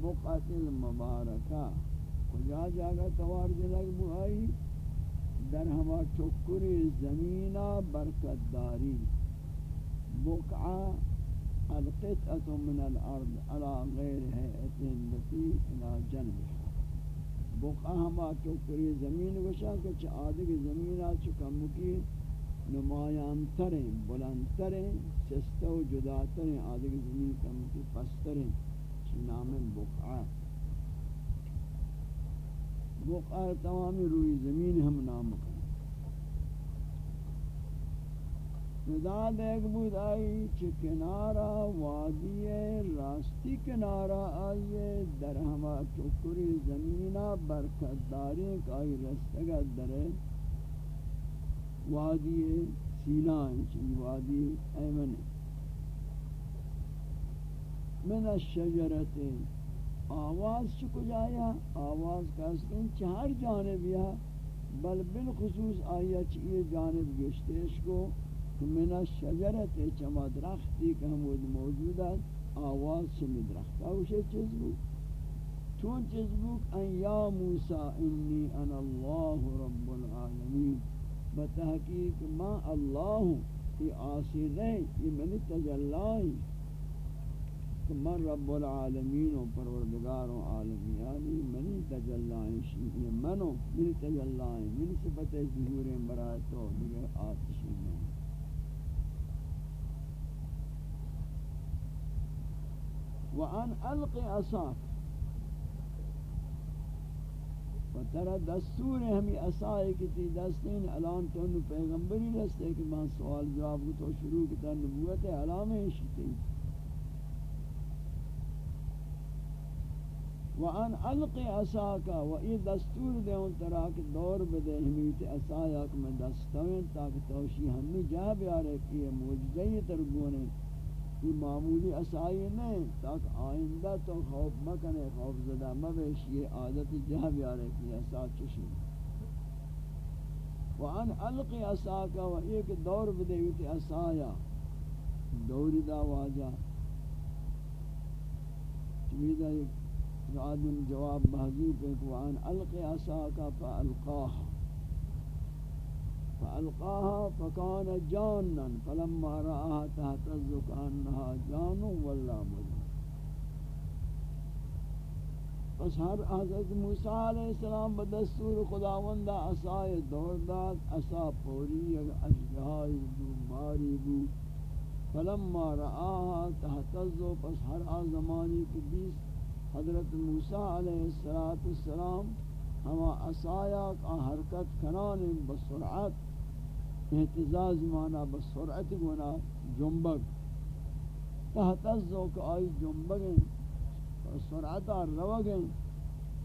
البقعة المبارکہ کجا جاگا توار جلگ بہائی در ہما چکری زمینہ برکت داری۔ بقعہ القطعة من الارض على غیر حیعت التي الى جنبها بقعہ ہما چکری زمین وشا کچھ آدھگ زمینہ چکم کی نمایان تریں، بلند تریں سستہ و جدا تریں، آدھگ زمین کم کی پستریں چی نام بقعہ. بقعہ تمامی روی زمین ہم نام کریں نداد ایک بود آئی چی کنارا وادی راستی کنارا آئیے در ہما چکری زمینہ برکت داری کائی رستگا در وادی سینائی چی وادی ایمن من الشجرت آواز چکو جایا آواز کہستیں چہر جانب یا بل بالخصوص آیا چیئے جانب گشتیش کو؟ من الشجرت چما درختی کہ ہم موجود ہے آواز چمی درخت آوشے چیز بو چون چیز بو ان یا موسیٰ انی انا اللہ رب العالمین. بتحقیق ما اللہ ہوں یہ آسی رہے یہ منی تجلائی. کہ من رب العالمین و پروردگار و عالمیانی یعنی منی تجلائی شیئی منو منی تجلائی، منی صفت ظہور برای تو دیگر آتشی میں۔ وان الق عصاك وترى دستور ہمیں عصائے کی تی دستین اعلان تو پیغمبری رستے کہ میں سوال جواب کو تو شروع کتا نبوت علامہ شتی وان الق عصاك و ای دستور دے ان طرح کہ دور بدے ہمیں تی عصایا کہ میں دستویں تاکہ توشی ہمیں جا بیارے کہ معجزہ ترگونے یہ معمولی اسائی نہیں تاک آئندہ تو خوف مکنے، خوف زدہ مبیش، یہ عادت جہاں بیارے کی اسا چشی۔ وان القی اساکا و ایک دور بدے بدیوتی اسایا دوری دا واجہ۔ چمیدہ ایک آدم جواب محضوب ہے کہ وان القی اساکا فالقاہ فألقاها فكان جانا فلما رآها تهتز كأنها جان ولا مجن پس ہر حضرت موسیٰ علیہ السلام بدستور خداوند عصای دور داد، عصا پوری اشجائی بو، ماری بو، فلما رآها تهتز پس ہر آزمانی کی بیس حضرت موسیٰ علیہ السلام ہما عصایا کا حرکت کنان بسرعت احتزاز مانا بسرعت گنا جنبگ۔ تحت الزوک آئی جنبگیں، سرعت روگیں۔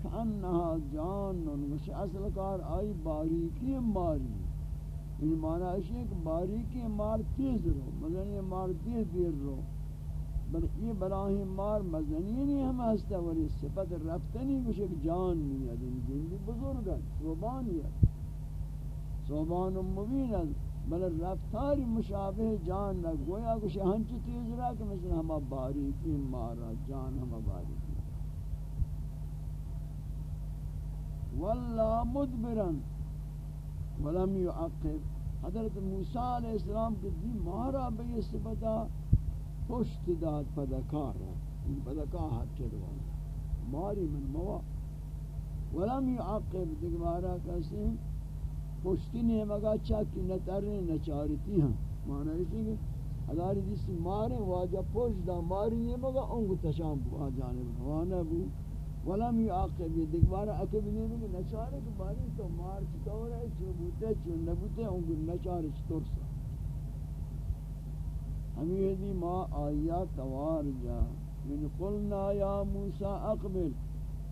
کانہا جانن وش اصل کار آئی باریکی ماری۔ یعنی این مانا ہے کہ باریکی مار تیز رو مزنی مار دیر رو۔ بل یہ براہی مار مزنی نہیں ہم ہستا ولی صفت رفتنی کچھ ایک جان نہیں ہے جنبی بزرگ ہے، صوبانی ہے۔ صوبان مبین ہے، بل رفتاری مشابہ جان نہ گویا کچھ ہنچ تیز رہا کہ مثل ہما باریکی مارا جان ہما باریکی واللہ مدبرن ولم يعقب حضرت موسیٰ علیہ السلام کے دی مارا بے صفتا پشت داد پدکار پدکار حد کے ماری من موا، ولم يعقب دیکھ کسی پشتی نے مگا چاکی نہ ترنے نہ چارتی ہیں۔ معنی ہے کہ ہزاری جس مارے واجہ پشت دا ماری نے مگا انگو تشام بوا جانب روانا بو۔ ولم یعاقب یہ دکبارا عقب نہیں بگی نچارے کہ باری تو مار چطور ہے، چو بوتے، چو نبوتے انگو نچارے چطور سا۔ ہمیں دی ما آیا توار جا۔ من قلنا یا موسیٰ اقبل۔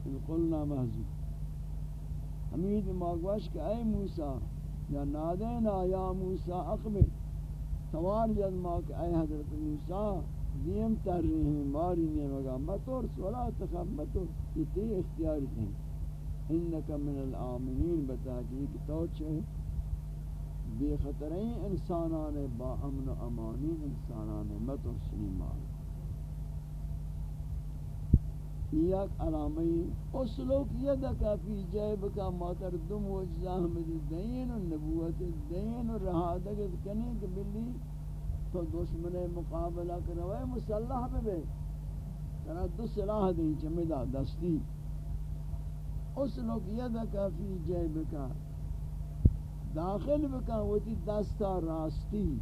من قلنا محضوب حمید ماغوش کہ اے موسیٰ، یا نادینا یا موسیٰ اقبل۔ سوار جد ما کہ اے حضرت موسیٰ، دیم تر رہے ہیں ماری نے مگا مطور سولا تخب مطور یہ تی اختیاری تھیں۔ انکا من الامنین العامنین بتحقیق جی تو چھے بے خطرین انسانان با امن و امانی انسانان مطور سنی مار یک علامی اسلوک یدکا فی جیبکا ماتر دم وجزا حمد دین و نبوت دین و رہادگت کنے کہ بلی تو دشمن مقابلہ کروائے مسلح پہ بے ترا دو سلاح دیں چمیدہ دستی. اسلوک یدکا فی جیبکا داخل بکا وتی دستا راستی.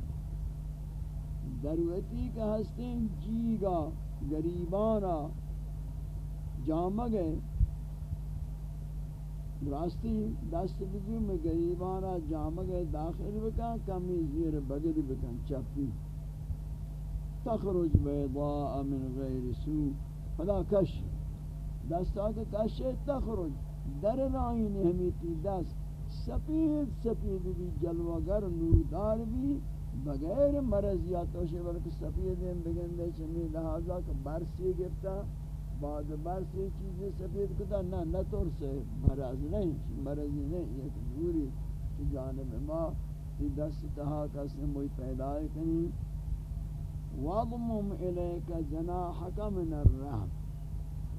دروتی کا ہستیں جیگا، گریبانا، جامگے. راستی دست بگی میں گریبانا، جامگے داخل بکا کمی زیر بگد بکن، چپی. تخرج بیضاء من غیر سو فلا کش. دستا کے کش تخرج. در رائن ہمیتی دست. سفید سفید بھی جلوگر نوردار بھی، بغیر مرض یا توشے بلکہ سفید ہیں بگندے چمی لہذا کہ برسی گفتا بعد برسی چیزیں سفید کتا، نہ نہ طور سے مرض نہیں مرض نہیں ایک دوری کی جانب ما تی دست تہا کسی موی پیدا کنی۔ وَضْمُمْ إِلَيْكَ جَنَاحَكَ مِنَ الرَّحْمِ۔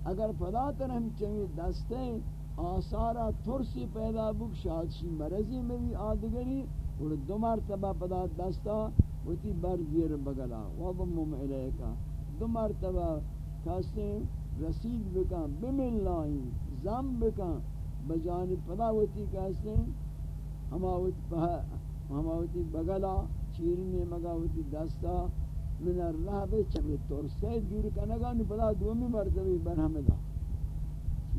اگر پدا کرم چمی دستے آثارا ترسی پیدا بک، شادشی مرضی میں بھی آدگری اور دو مرتبہ پدا دستا، وتی بر زیر بگلا. وضمم الیکا دو مرتبہ کسی رسید بکن بملائی زم بکن بجانب پدا وتی کسی ہماوتی بگلا چیرنی مگا وتی دستا. من الرحب چمی ترسی دور کنگا، نی پدا دومی مرتبہ برہمدہ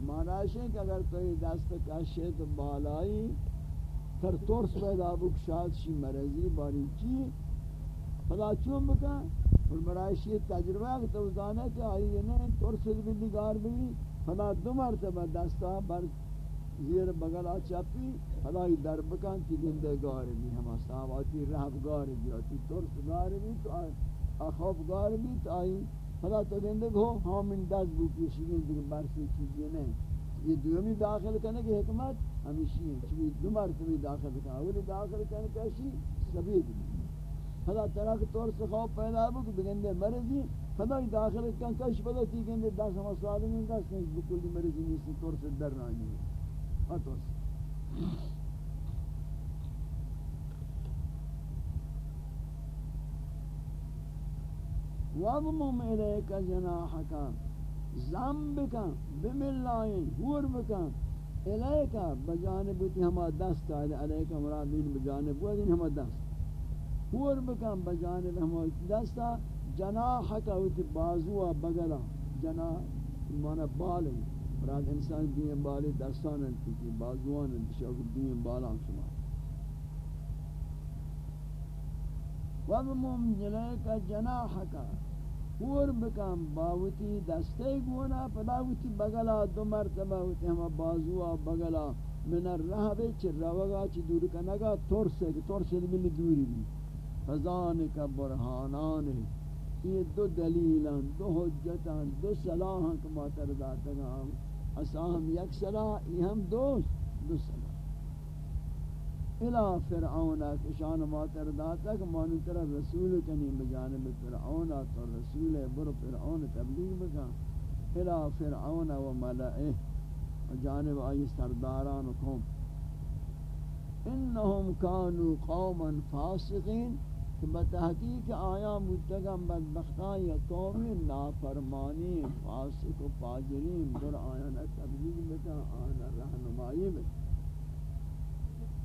معنیش ہے کہ اگر تو دست کشے تو بالائی تر ترس پیدا بک شاد شی مرضی، باری چی؟ خدا چون بکا؟ اور برایش یہ تجربہ ہے کہ تو زانا کہ آئی یہ نہیں ترس بھی نگار بھی، خدا دو مرتبہ دستا بر زیر بغل آ چپی خدا ہی در بکن کی گندے گار بھی ہما صاحب آتی رہب گار بھی، آتی ترس گار بھی، تو اخوف گار بھی، تو آئی خدا تو گندے ہو ہم ان دس بو پیشگی دیگر برسی چیزی نہیں یہ دومی داخل کرنے کی حکمت ہمیشی ہے چوی دو مرتبی داخل کرنے اولی داخل کرنے کیسی سبید خدا طرح کے طور سے خوف پیدا ہو کہ بگندے مرضی خدا ہی داخل کرنے کش پدا تی گندے دس ہم سوال نہیں دس نہیں بکلی مرضی نہیں طور سے در رہی ہے ہاں طور سے وضمم الیک جناحک زم بکن بملائن ہور بکن الیک بجانب تی ہما دست آئے الیک مرادین بجانب ودین ہما دست۔ ہور بکن بجانب ہما دست، جناحک وتی بازو بگلا۔ جناح مانا بال مراد انسان دین بالی دستان انتی بازوان انتی شاکر دین بالان شما۔ وضمم جلیک جناحکا پور بکم باوتی دستے گونا پداوتی بگلا، دو مرتبہ ہوتی ہما بازوا بگلا۔ من الرہب چی روگا چی دور کنگا، ترسے کہ ترسے ملی دوری بھی فضانک برحانان یہ دو دلیلان، دو حجتان، دو صلاحان کما ترداتگا اساہم یک صلاح، یہ ہم دوست، دو صلاح۔ الى فرعون کشان ما تر داتا کہ مانو تر رسول کنی بجانب فرعون تو رسول بر فرعون تبلیغ بکا الى فرعون و ملئه جانب آئی سرداران قوم. انہم کانوا قوما فاسقین کہ بتحقیق آیا متگم بدبختان یا قومی نافرمانی فاسق و فاجرین در آیان تبلیغ بکا آنا رہنمائی بکا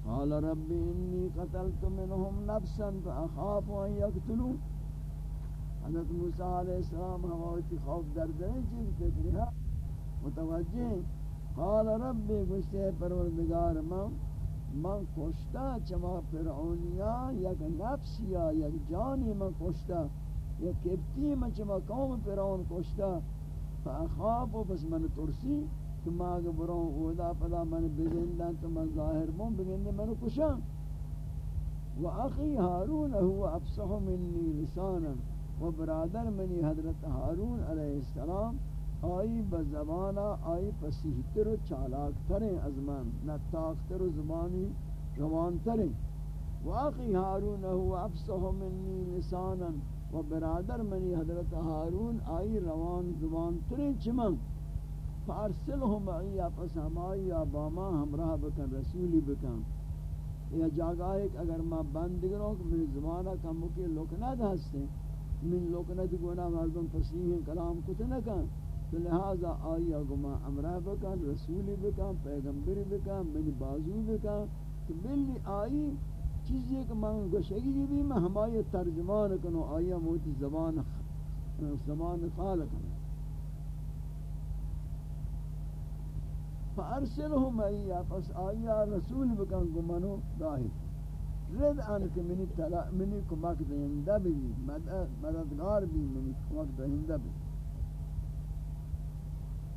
قال رب انی قتلت منهم نفسا فاخاف ان يقتلون. حضرت موسیٰ علیہ السلام ہمارتی خوف درد ہے چیز فکر ہے متوجہ قال رب گشتے پروردگار، من من کشتا چما فرعونیا یک نفس یا یک جانی من کشتا یک کبتی من، چما قوم فرعون کشتا فاخاف و بس من ترسی۔ کہ ما اگر برون اودا پدا من بزندن تو من ظاہر بون بگندے منو کشان و اخی حارون هو افصح منی لسانا، و برادر منی حضرت حارون علیہ السلام۔ آئی بزبانا آئی پسیحتر و چالاکتریں از من نتاکتر و زبانی روانتریں و اخی حارون هو افصح منی لسانا، و برادر منی حضرت حارون آئی روان زبانتریں چمن۔ فارسلهم معي پس ہمائی باما ہمراہ بکن، رسولی بکن. یا جاگہ ایک، اگر ما بندگروں کہ من زمانہ کم کے لوکنات ہستے من لوکنات گونا مردم فصیح کلام کتے نکن. تو لہذا آیا گما امرہ بکن، رسولی بکن، پیغمبری بکن، من بازو بکن. تو بلی آئی چیزی کہ من گوشگی بھی میں ہمائی ترجمان کنو آیا موتی زبان زمان خالقن فارسلهم ايا پس آیا رسول بکن گمانو داہی. رد آنک منی تلا منی کمک دہندہ بھی مددگار بھی منی کمک دہندہ بھی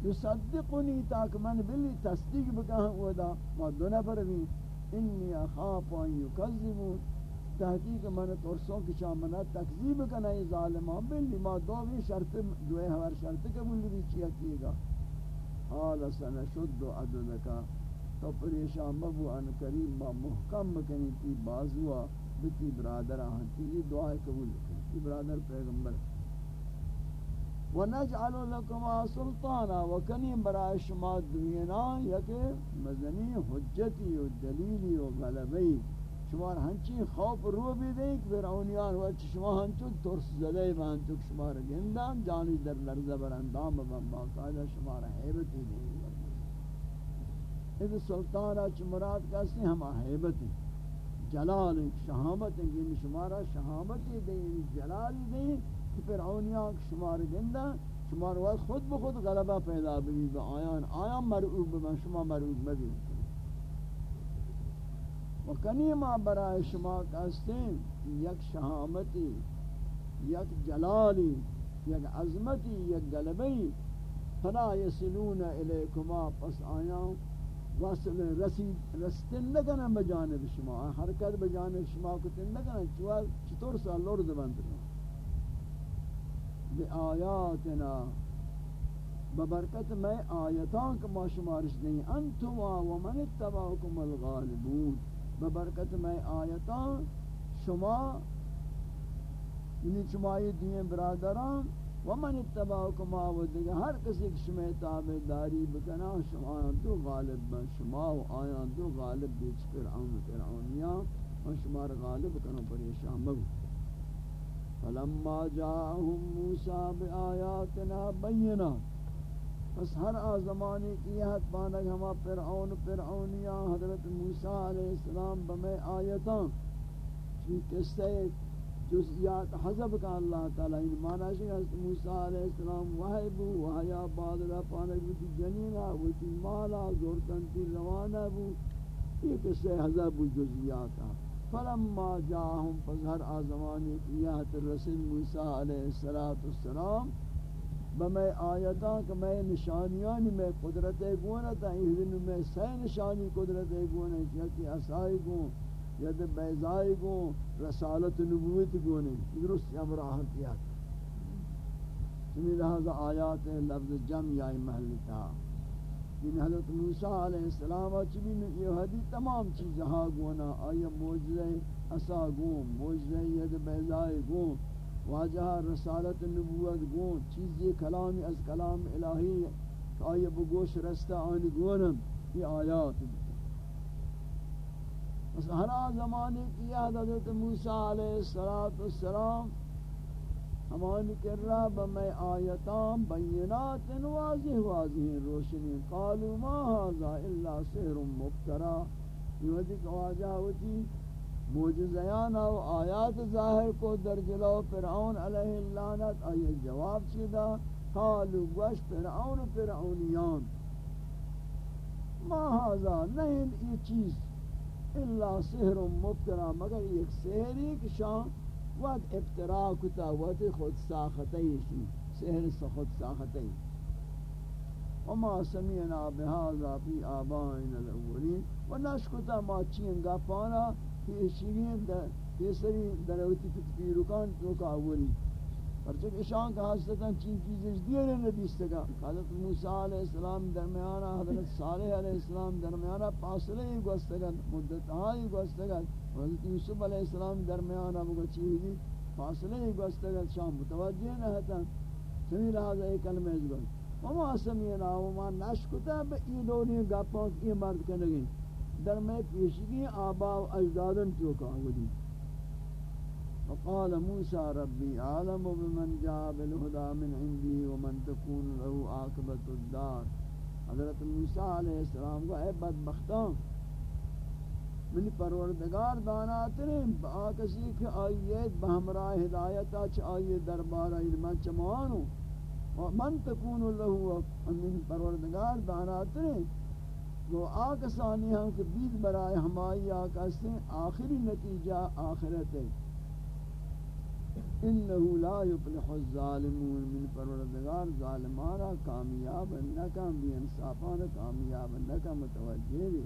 یصدقنی تاک من بلی تصدیق بکن ودا ما دو نفر بھی انی اخاف ان یکذبون. تحقیق من ترسوں کی چامنا تکذیب کنائی ظالمان. بلی ما دو بھی شرط دوئے ہور شرط قبول بھی چیا کیے گا حال سنشد عددکا تو پریشان مبو ان کریم ما محکم بکنی تی بازوا بتی برادر آہن تی یہ دعا قبول کنی تی برادر پیغمبر. ونجعل لکما سلطانا. وکنی برای شما دنینا یک مزنی حجتی و دلیلی و غلبی شما ہنچی خوف رو بھی دیں کہ فرعونیان وقت شما ہنچو ترس زدے میں ہنچو شما را گندام جانی در لرزہ بر اندام بم باقاعدہ شما را حیبتی دیں اس سلطان اچ مراد کہتے ہیں ہم حیبت ہیں جلال شہامت ہیں کہ شما را شہامتی دیں جلالی دیں کہ فرعونیان شما را گندام شما را خود بخود غلبہ پیدا بھی آیان آیان مرعوب بمن شما مرعوب مبین وکنی ما برای شما کہستیں یک شہامتی، یک جلالی، یک عظمتی، یک غلبی فلا یسلون الیکما پس آیاں وصل رسید رستن نکنن بجانب شما حرکت بجانب شما کتن نکنن چوال چطور سا لرد بند رہا بی آیاتنا ببرکت میں آیتان کما شمارش نہیں انتما ومن اتباکم الغالبون. ببرکت میں آیتان شما یعنی شمای دین برادران و من اتباعکما و دیگه یعنی ہر کسی که شما تابع داری بکنا شما دو غالب بن، شما و آیان دو غالب بیچ فرعون فرعونیان و شما غالب کنا پریشان بگو فلما جاءهم موسى بآياتنا بينات پس ہر آزمانی کی حد پانک ہما فرعون فرعونیاں حضرت موسیٰ علیہ السلام بمیں آیتاں۔ چی قصہ جزیات حضب کا اللہ تعالی ان معنی ہے حضرت موسیٰ علیہ السلام وحی بو وحیا بادلہ پانک بو جنینہ وچی مالا زورتن تی روانہ بو۔ یہ قصہ حضب بو جزیات فلما جاہم، پس آزمانی کی حد رسول موسیٰ علیہ السلام بمے آیتاں کہ میں نشانیانی، میں قدرت گونا تا دن میں سی نشانی قدرت گونا کیا کہ اسائی گون ید بیزائی گون، رسالت نبوت گونے درست امراہ کیا چمی لہذا آیات لفظ جم یا محل تا۔ یعنی حضرت موسیٰ علیہ السلام چمی یہ حدیث تمام چیزہاں گونا، آیا موجزہ اسا گون موجزہ ید بیزائی گون۔ واجہ رسالت نبوت گون، چیزی کلامی از کلام الہی آئی بگوش رستہ آنی گونم یہ آیات بس ہرا زمانے کی حضرت موسیٰ علیہ السلام ہمانی کر رہا بمی آیتان بینات واضح واضح روشنی، قالوا ما هذا الا سحر مبترا. یہ وجہ واجہ ہوتی معجزیان و آیات ظاہر کو در جلو فرعون علیہ اللعنت آئی جواب چیدہ؟ قالوا گوش فرعون و فرعونیان. ما هذا نہیں یہ چیز الا سحر مبترا مگر ایک سحری کہ شان وقت ابتراء کتا، وقت خود ساختی سحر خود ساختی وما سمعنا بهذا في آبائنا الأولين ونشكتا ما چینگا پانا پیشگی تیسری دروتی تکبیرکان تو کا اولی. پرچک اشان کا حضرتاں چین چیزیں دیئے ندیستگا حضرت موسیٰ علیہ السلام درمیانا حضرت صالح علیہ السلام درمیانا پاسلے ہی گوستگا مدت آئی گوستگا حضرت یوسف علیہ السلام درمیانا بگو چیزی فاصلے ہی گوستگا شام متوجہ نہ ہتا. سمی لہذا ایک کلمہ از گوست وما سمینا، وما نشکتا، با ای دولی گپاں، ای مرد کنگی در میں پیشگی آبا و اجدادن چوکا ہوئی وقال موسى ربي عالم بمن جاء بالهدى من عندي ومن تكون له عاقبة الدار. حضرت موسیٰ علیہ السلام کو، اے بدبختان من پروردگار دانا ترین با کسی کہ آئیت بہمراہ ہدایتا چھ آئیت دربارہ علمان چمانو من تکون له من پروردگار دانا ترین وہ آکسانی ہم کہ بید برائے ہمائی آکسیں آخری نتیجہ آخرت ہے۔ انہو لا یفلح الظالمون من پروردگار، ظالمانا کامیاب نکم بھی انصافانا کامیاب نکم، متوجہ بھی۔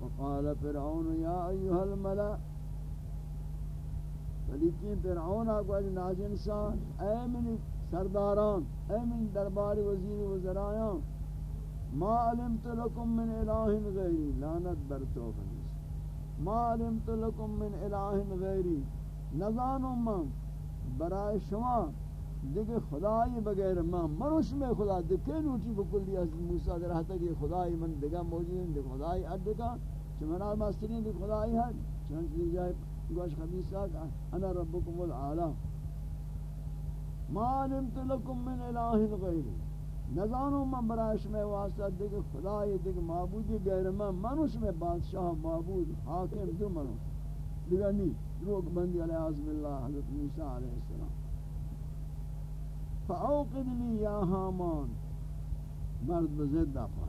وقال فرعون، یا ایوہ الملأ۔ فلیقین فرعون آگو اج ناز انسان اے من سرداران، اے من دربار وزیر وزرایان ما علمت لکم من الہ غیری لانت بر توفنیس ما علمت لکم من الہ غیری نظانم من برای شما دیگه خدای بغیر من مروش میں خدا دکے نوٹی بکلی از موسیٰ در حتی کہ خدای من دیگه موجود ہیں دیگه خدای ادکا چمنا مسترین دیگه خدای ہے چنانچہ دیگه جائے، گوش خبیصہ انا ربکم العالی. ما علمت لکم من الہ غیری. نظانو من برای شما واسطہ دیگه خدای دیگه معبودی غیر من. مروش میں بادشاہ معبود، حاکم دو مروش دیگه نہیں روک بندی علیہ عظم اللہ حضرت موسیٰ علیہ السلام. فاوقد لی یا حامان مرد بزد دفعہ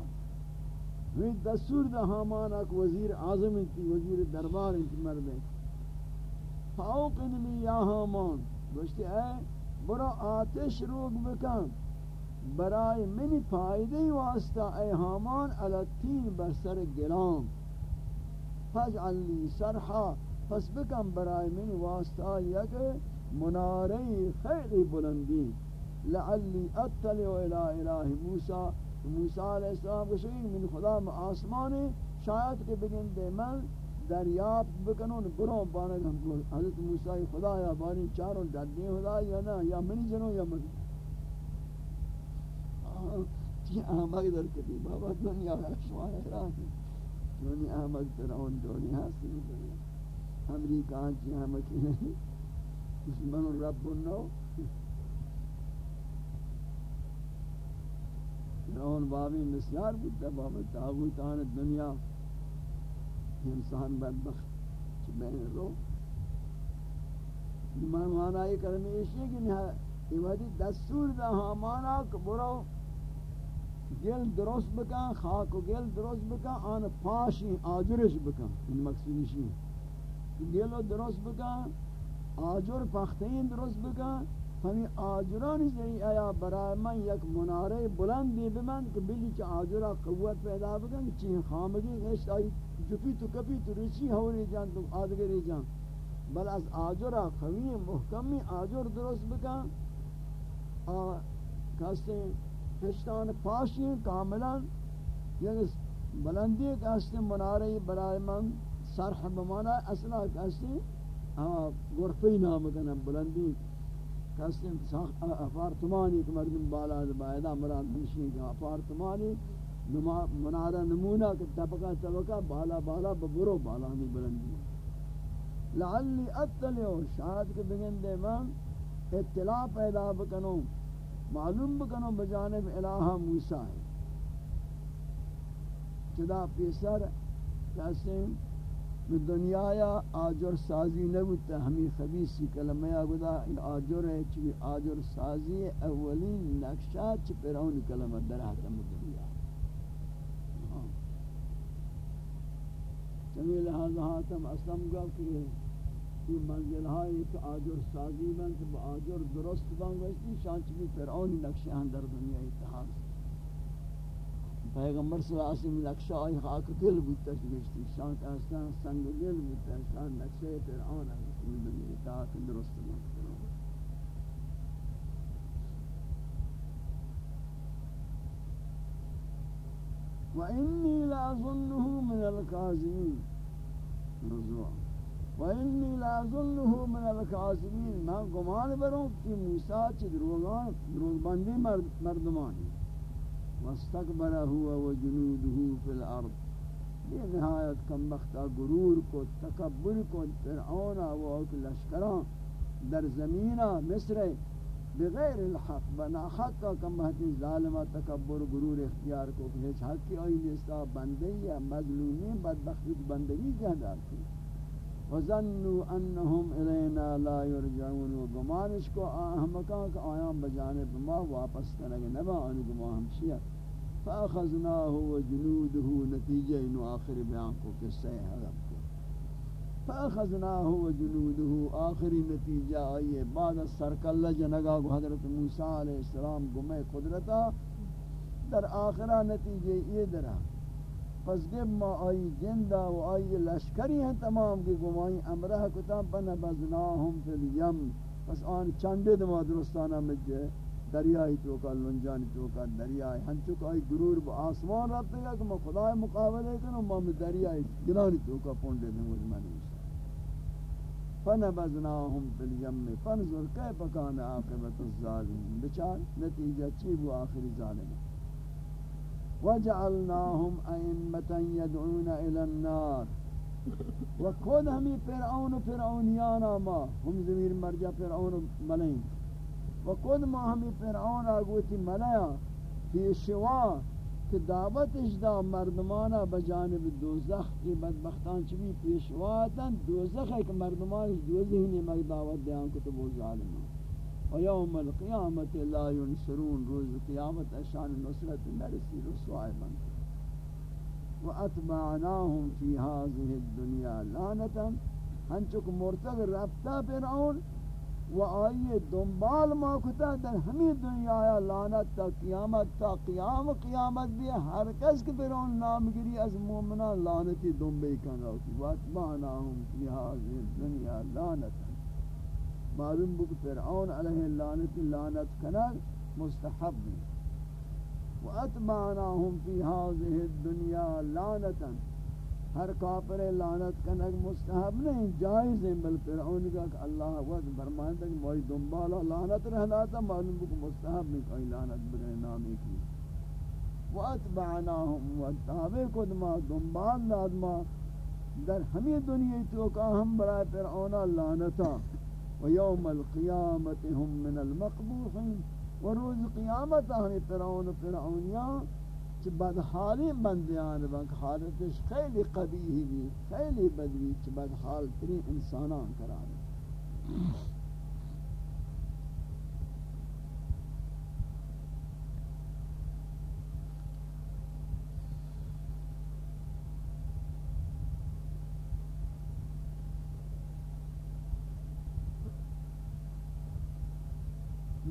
ہمیں دستور دا حامان اک وزیر اعظم انتی وزیر دربار انتی مرد. ہے فاوقد لی یا حامان گوشتی اے برو آتش روک بکن. برای منی فائدہ واسطہ اے حامان علی تین بسر گلام. فجعل لی سرحا، پس بکم برای من واسطہ یک مناری خیلی بلندی. لعلی اطلع الى الہ موسیٰ. موسیٰ علیہ السلام کو من خدا میں آسمانی شاید کہ بگن دے من دریاب بکنون برون بانگ ہم حضرت موسیٰ خدا یا بانی چاروں دردین خدا یا نا یا منی جنوں یا منی چی احمد در کتی بابا دنیا شما احرام دنیا احمد ترون دنیا ہستی دنیا امریکہ کی ہمتی نہیں دشمن رب نو فرعون بابی مسیار بودتا باب تاغوتان دنیا۔ انسان بدبخت چھ بین رو۔ من مانا یہ کلمہ اشیاء کہ یہ وحدی دستور دا ہمانا کہ برو گل درست بکن، خاک و گل درست بکن، آن پاشی، آجرش بکن. این ان مقصودی گلو درست بکن، آجر پختین درست بکن. ہمیں آجرانی یعنی زی آیا برای من یک مناره بلندی بمن کہ بلی چا آجرہ قوت پیدا بکن چین خامگی نشت. آئی جپی تو کپی تو رچی ہوری جان، تو آدگری جان. بل از آجرہ قوی محکمی آجر درست بکن. آ کہستے پشتان پاشی کاملا یک یعنی بلندی کہستے مناره برای من سرح بمانا اصلا کسی غرفی نام کنم بلندی کسی اپارتمانی که مردم بالا بایدہ مراد ہمشی کہ اپارتمانی منارہ نمونہ کہ طبقہ طبقہ بالا بالا ببرو بالا ہمیں بلندی. لعلی اتلیو شاید کہ بگن دے من اطلاع پیدا بکنو معلوم بکنو بجانب الہ موسیٰ ہے۔ چدا پیسر کہتے دنیا یا آجر سازی نبوتا ہمیں خبیصی کلمہ یا گدا آجر ہے چوی آجر سازی اولین نقشہ چی پیرون کلمہ در حکم دنیا۔ ہاں۔ چمی لہذا حاتم اسلام گو کرے یہ منزل ہائی کہ آجر سازی بند با آجر درست بند ویستی شان چی پیرون نقشہ در دنیا اتحاد. پیغمبر صلی اللہ علیہ وسلم نقشہ آئی خاک گل بودتا شگشتی شان کہستان سنگ گل بودتا شان نقشہ فرعون ہے رسول اللہ اطاعت درست مانتا وَإِنِّي لَأَظُنُّهُ مِنَ الْكَاذِبِينَ رضوان. وَإِنِّي لَأَظُنُّهُ مِنَ الْكَاذِبِينَ میں گمان بروں کہ موسیٰ چھ دروغان دروغ بندی مردمانی واستكبر هو وجنوده في الارض یہ نہایت کم بختہ غرور کو، تکبر کو، فرعون و لشکران در زمینہ مصر بغیر الحق، بنا حق کا کم بہتی ظالمہ تکبر، غرور اختیار کو، کہ حق کی آئی نستا بندی یا مظلومی، بدبختی، بندگی کیا دارتی وظنوا انهم الینا لا يرجعون وگمانش کو احمقاں کہ آیاں بجانب ما واپس کریں نبا ان گما ہم شیا فاخذناه وجنوده نتیجہ انو آخر بیان کو قصہ حضب کو۔ فاخذناه وجنوده آخری نتیجہ آئیے بعد سرکل جنگا کو حضرت موسیٰ علیہ السلام گمے قدرتا در آخرہ نتیجہ یہ درہ۔ پس گب ما آئی جندہ و آئی لشکری ہیں تمام کی گمائی، امرہ کتا پنبزناہم فی الیم۔ پس آن چندے دما درستانہ مجھے، دریائی توکا لنجانی توکا دریائی۔ ہنچک آئی گرور با آسمان رابطے گا کہ ما خدای مقابلے کنو ما میں دریائی گنانی توکا پونڈے دمو زمانی فنبزناہم فی الیم۔ فنظر کیف کان عاقبت الظالم بچار، نتیجہ چیب و آخری ظالم وجعلناهم ائمه يدعون الى النار. وخود ہمیں فرعون فرعونیان ما ہم ضمیر مرجع فرعون ملائیں وخود ما ہمیں فرعون اگوتی ملایا پیشوا کہ دعوت اجدا مردمانا بجانب دوزخ کی بدبختان چوی، پیشوا دوزخ ہے کہ مردمان دوزخ ہی نہیں دعوت دیان کو تو وہ ظالمان. ويوم القيامة لا ينصرون روز قیامت اشان نصرت نرسی رسوائی بند واتبعناهم في هذه الدنيا لعنتا، ہنچک مرتد رفتا فرعون و آئی دنبال ما کتا در ہمی دنیا یا لعنت تا قیامت تا قیام قیامت بھی ہر کس کے فرعون نام گری از مومنان لعنتی دنبی کن روکی واتبعناهم في هذه الدنيا لعنتا. معلوم بک فرعون علیہ لعنت لعنت کنال مستحب بھی واتبعناهم في هذه الدنيا لعنتا. ہر کافر لعنت کنگ مستحب نہیں، جائز ہے بل فرعون کا کہ اللہ وقت فرمائے کہ موئی دنبالا لعنت رہنا تھا، معلوم بک مستحب نہیں، کوئی لعنت بگرے نامی کی. واتبعناهم واتابع کد ما، دنبال داد در ہمیں دنیا تو کا ہم برای فرعون لعنتا ويوم القيامة هم من المقبوحين. وروز قیامت ہمیں فرعون و فرعونیاں چھ بدحالی بندیان بانک حالتش خیلی قبیحی بھی خیلی بدوی چھ بدحال ترین انسانان قرار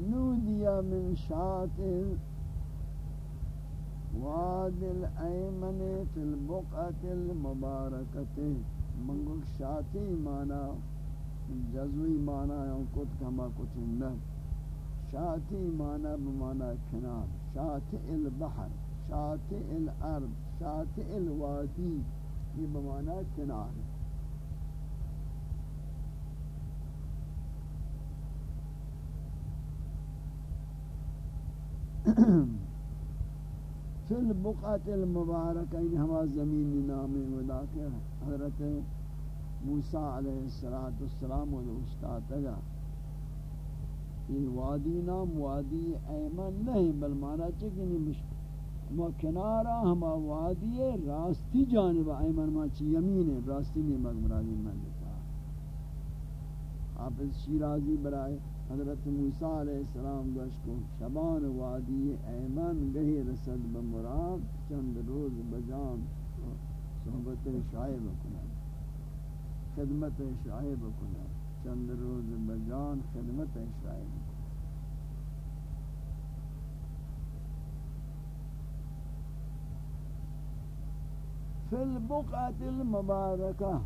نودي من شاة واد الأيمن في البقعة المباركة منگل شاتی مانا جزوی مانا یوں کت کما کچھ نہ. شاتی مانا بمانا کنار. شاتی البحر شاتی الارض شاتی الوادی، یہ بمانا کنار. فی البقعت المبارک این ہما زمین نام ودا کے حضرت موسیٰ علیہ السلام و استاد گا یہ وادی نام وادی ایمن نہیں، بل مانا چکی نہیں ما کنارا ہما وادی راستی جانب ایمن، ما چی یمین ہے راستی نہیں مگمرانی من لکھا حافظ شیرازی برائے حضرت موسیٰ علیہ السلام گوش کو شبان وادی ایمن گہی رسد بمراد چند روز بجان صحبت شائب کنا خدمت شائب کنا چند روز بجان خدمت شائب فی البقعت المبارکہ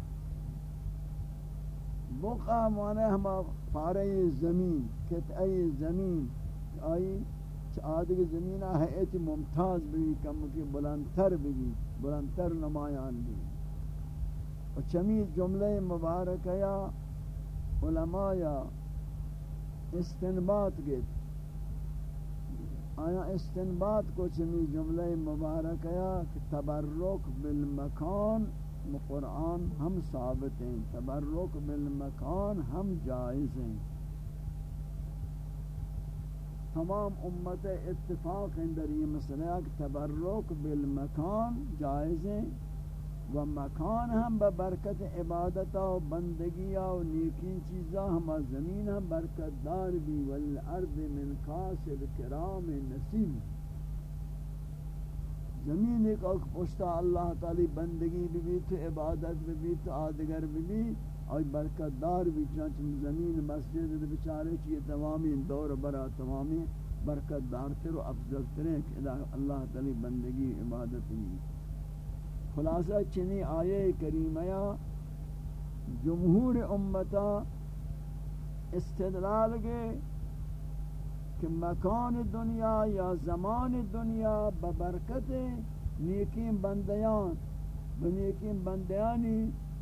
بقع مانے ہما پارے زمین قطعی زمین، آئی آدھگ زمین ہے ایتی ممتاز بھی کم کی بلندتر بھی بلندتر نمایان بھی و چمی جملے مبارک یا علماء یا استنباط گیت آیا استنباط کو چمی جملے مبارک یا تبرک بالمکان قرآن ہم ثابت ہیں، تبرک بالمکان ہم جائز ہیں۔ تمام امت اتفاق ہیں در یہ مسئلہ کہ تبرک بالمکان جائز ہیں و مکان ہم ببرکت عبادت و بندگی و نیکی چیزا ہم زمین ہم برکت دار بھی، والارض من قاسب کرام نسیم۔ زمین ایک اوک پشتا اللہ تعالی بندگی بھی بھی تو عبادت بھی بھی تو آدگر بھی بھی اور برکت دار بھی چانچہ زمین مسجد بچارے چیئے تمامی دور برا تمامی برکت دار تر و افضل تریں کہ اللہ تعالی بندگی عبادت بھی خلاصہ چنی آیے کریمہ جمہور امتا استدلال گے کہ مکان دنیا یا زمان دنیا ببرکت نیکین بندیان بنیکین بندیانی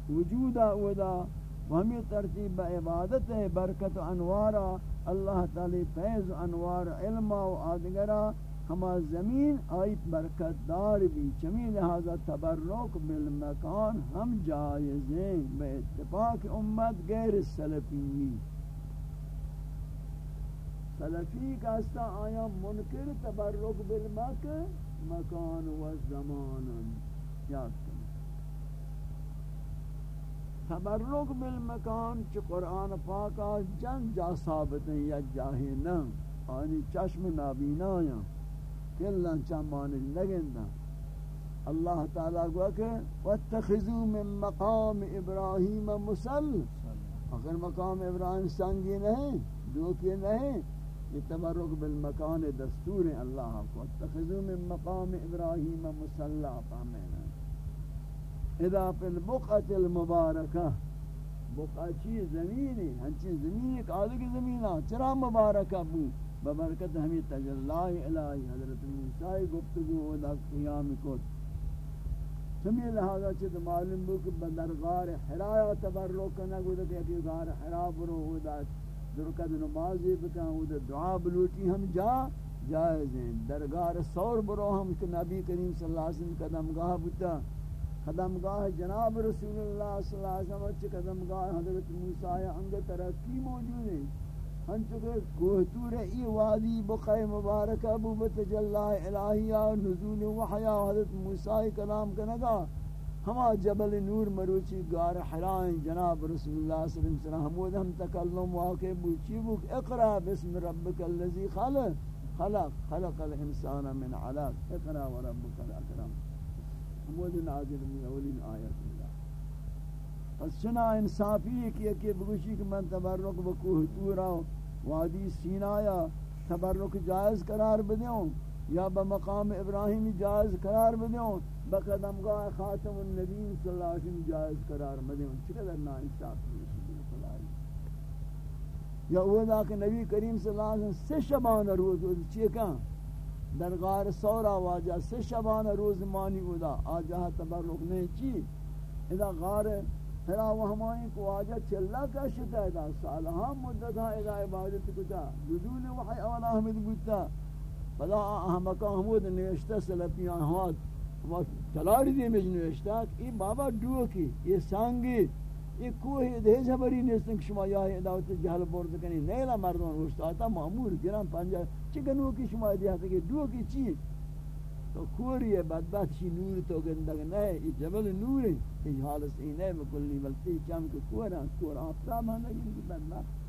وجود اودا وہمی ترتیب عبادت برکت انوارا، اللہ تعالی فیض انوار علم و آدگرہ ہما زمین آئی برکت دار بھی چمی لہذا تبرک بالمکان ہم جائزیں، بے اتفاق امت غیر سلفی۔ سلفی کا استا آیا منکر تبرک بالمک مکان و زمان یاد کریں تبرک بالمکان چی قرآن پاکا جن جا ثابت ہیں یا جاہی نہ. آنی چشم نابینا یا کلن چمانی نگندن. اللہ تعالیٰ گویا کہ واتخذوا من مقام ابراہیم مسل. اگر مقام ابراہیم سنگی نہیں دوکی نہیں یہ تبرک بالمکان دستور اللہ کو واتخذوا من مقام ابراہیم مسلح پامینا اذا فی البقعت المبارکہ، بقعہ چیز زمینی، ہنچی زمین ایک آدھگی زمینہ، چرا مبارکہ بود ببرکت ہمیں تجلائی الہی حضرت موسیٰ گفتگو ودا قیام کو سمی لہذا چھت معلوم بو کہ بندرگار حرایا تبرک نگو کہ یکی گار حرا برو ودا درکت نمازی بکن ودا دعا بلوٹی ہم جا، جائز ہیں۔ درگار سور برو ہم کہ نبی کریم صلی اللہ علیہ وسلم قدم قدمگاہ بتا قدمگاہ جناب رسول اللہ صلی اللہ علیہ وسلم قدمگاہ حضرت موسیٰ انگ ترقی موجود ہے ہنچو کہ کوہتور ای وادی بقای مبارک ابو بتجلہ الہیہ نزول وحیہ حضرت موسیٰ کلام کنگا۔ ہما جبل نور مروچی گار حرائن جناب رسول اللہ صلی اللہ علیہ وسلم حمود ہم تکلم واقع بوچی بوک اقرأ بسم ربک اللذی خلق. خلق خلق الانسان من علاق اقرأ وربک الاکرم. حمود نازل من اولین آیت اللہ. پس چنا انصافی کی کہ بگوشی کہ من تبرک بکوہ تورا وادی سینا یا تبرک جائز قرار بدیوں. یا بمقام ابراہیم جائز قرار بدیوں بقدم گاہ خاتم النبی صلی اللہ علیہ وسلم جائز قرار بدیوں چقدر ناانصافی یا وہ دا کہ نبی کریم صلی اللہ علیہ وسلم سے شبان روز چیئے کہاں در غار سورا واجہ سے شبان روز مانی ادا آجہ تبرک نہیں چی؟ اذا غار پھر وہ ہمائیں کو آجا چلا کا شتا ہے سالہا ادا عبادت کتا بدون وحی اولا حمد بودتا فلا احمقا حمود نوشتا سلپیان ہوا تلاری دی مجھ نوشتا ای بابا ڈو کی یہ سانگی یہ کوئی دہی زبری نیستن کہ شما یا اداوت جہل بورد کنی، نیلا مردمان روشتا معمول گران پنجا چکنو کی شما دیہتا کہ ڈو کی چی؟ تو کوری ہے بدبخت شی نور تو گندگ نہیں یہ جبل نور ہے یہ حال سے نہیں مکلی بلکہ چم کو کورا کور آفتاب ہن نہیں بدبخت.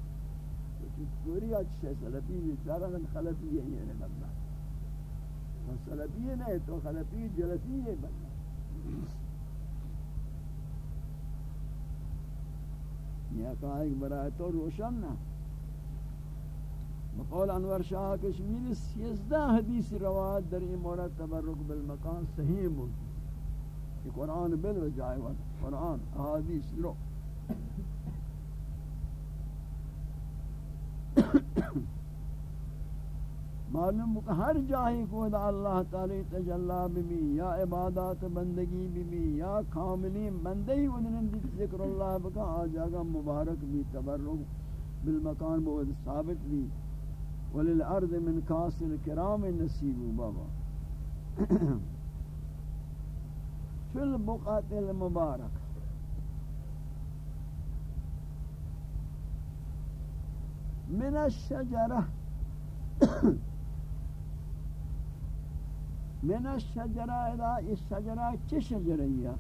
اچ سے سلفی بیچارہ من خلفی ہے یہ بدبخت تو سلفی نہیں تو خلفی جلفی ہے بدبخت یہ کہا ایک برائے تو روشن نہ بقول انور شاہ کشمیر سیزدہ حدیث روایت در این مورد تبرک بالمکان صحیح موجود یہ قرآن بل جائے قرآن احادیث رو. معلوم کہ ہر جاہی کو دا اللہ تعالی تجلا بھی یا عبادات بندگی بھی یا کاملی بندگی انہوں نے ذکر اللہ بکا آ جاگا مبارک بھی، تبرک بالمکان بود ثابت بھی۔ وللارض من کاسل کرام نصیب بابا۔ فی البقعت المبارک۔ من الشجرہ من الشجرہ اذا اس شجرہ چی شجرہ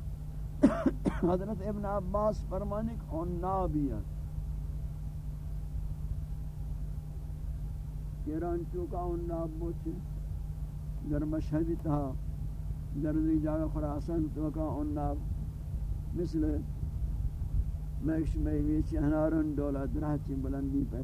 حضرت ابن عباس فرمانے کہ عنابیہ ایران چوکا عناب بوچے در مشہدی تہا در دی جاگہ خراسان توکا عناب مثل میکش میویچی ہنارن دولت رہ چی بلندی پہ۔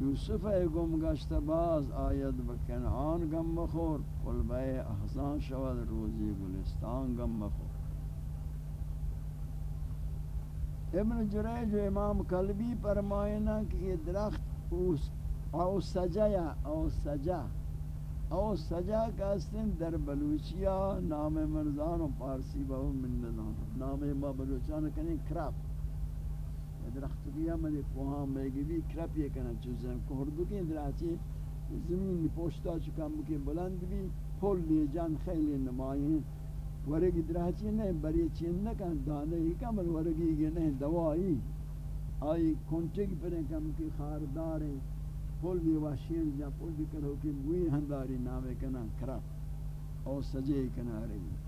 یوسف ای گم گشت باز آید بکنعان گم بخور. قلبه احزان شود روزی گلستان گم بخور. ابن جریج و امام قلبی فرمائنا کہ یہ درخت او سجا یا او سجا او سجا کا استن در بلوچیا، نام مرزان و پارسی بہو من نام ما بلوچان کنی کراپ درخت بیا مدی کوہاں میں گی کرپ یہ کنا چوزن کوردو کی دراچی زمین پوشتا چکم کے بلند بھی پھول لیے جان خیلی نمائیں ورگی دراچی نہیں بری چین نہ کن دانے ہی کم ورگی گی نہیں دوائی. آئی کونٹے کی پریں کم کی خاردار ہیں پھول بھی واشین جا پھول بھی کرو کی بوئی ہنداری نامے کنا، کرپ. اور سجے کنا رہی.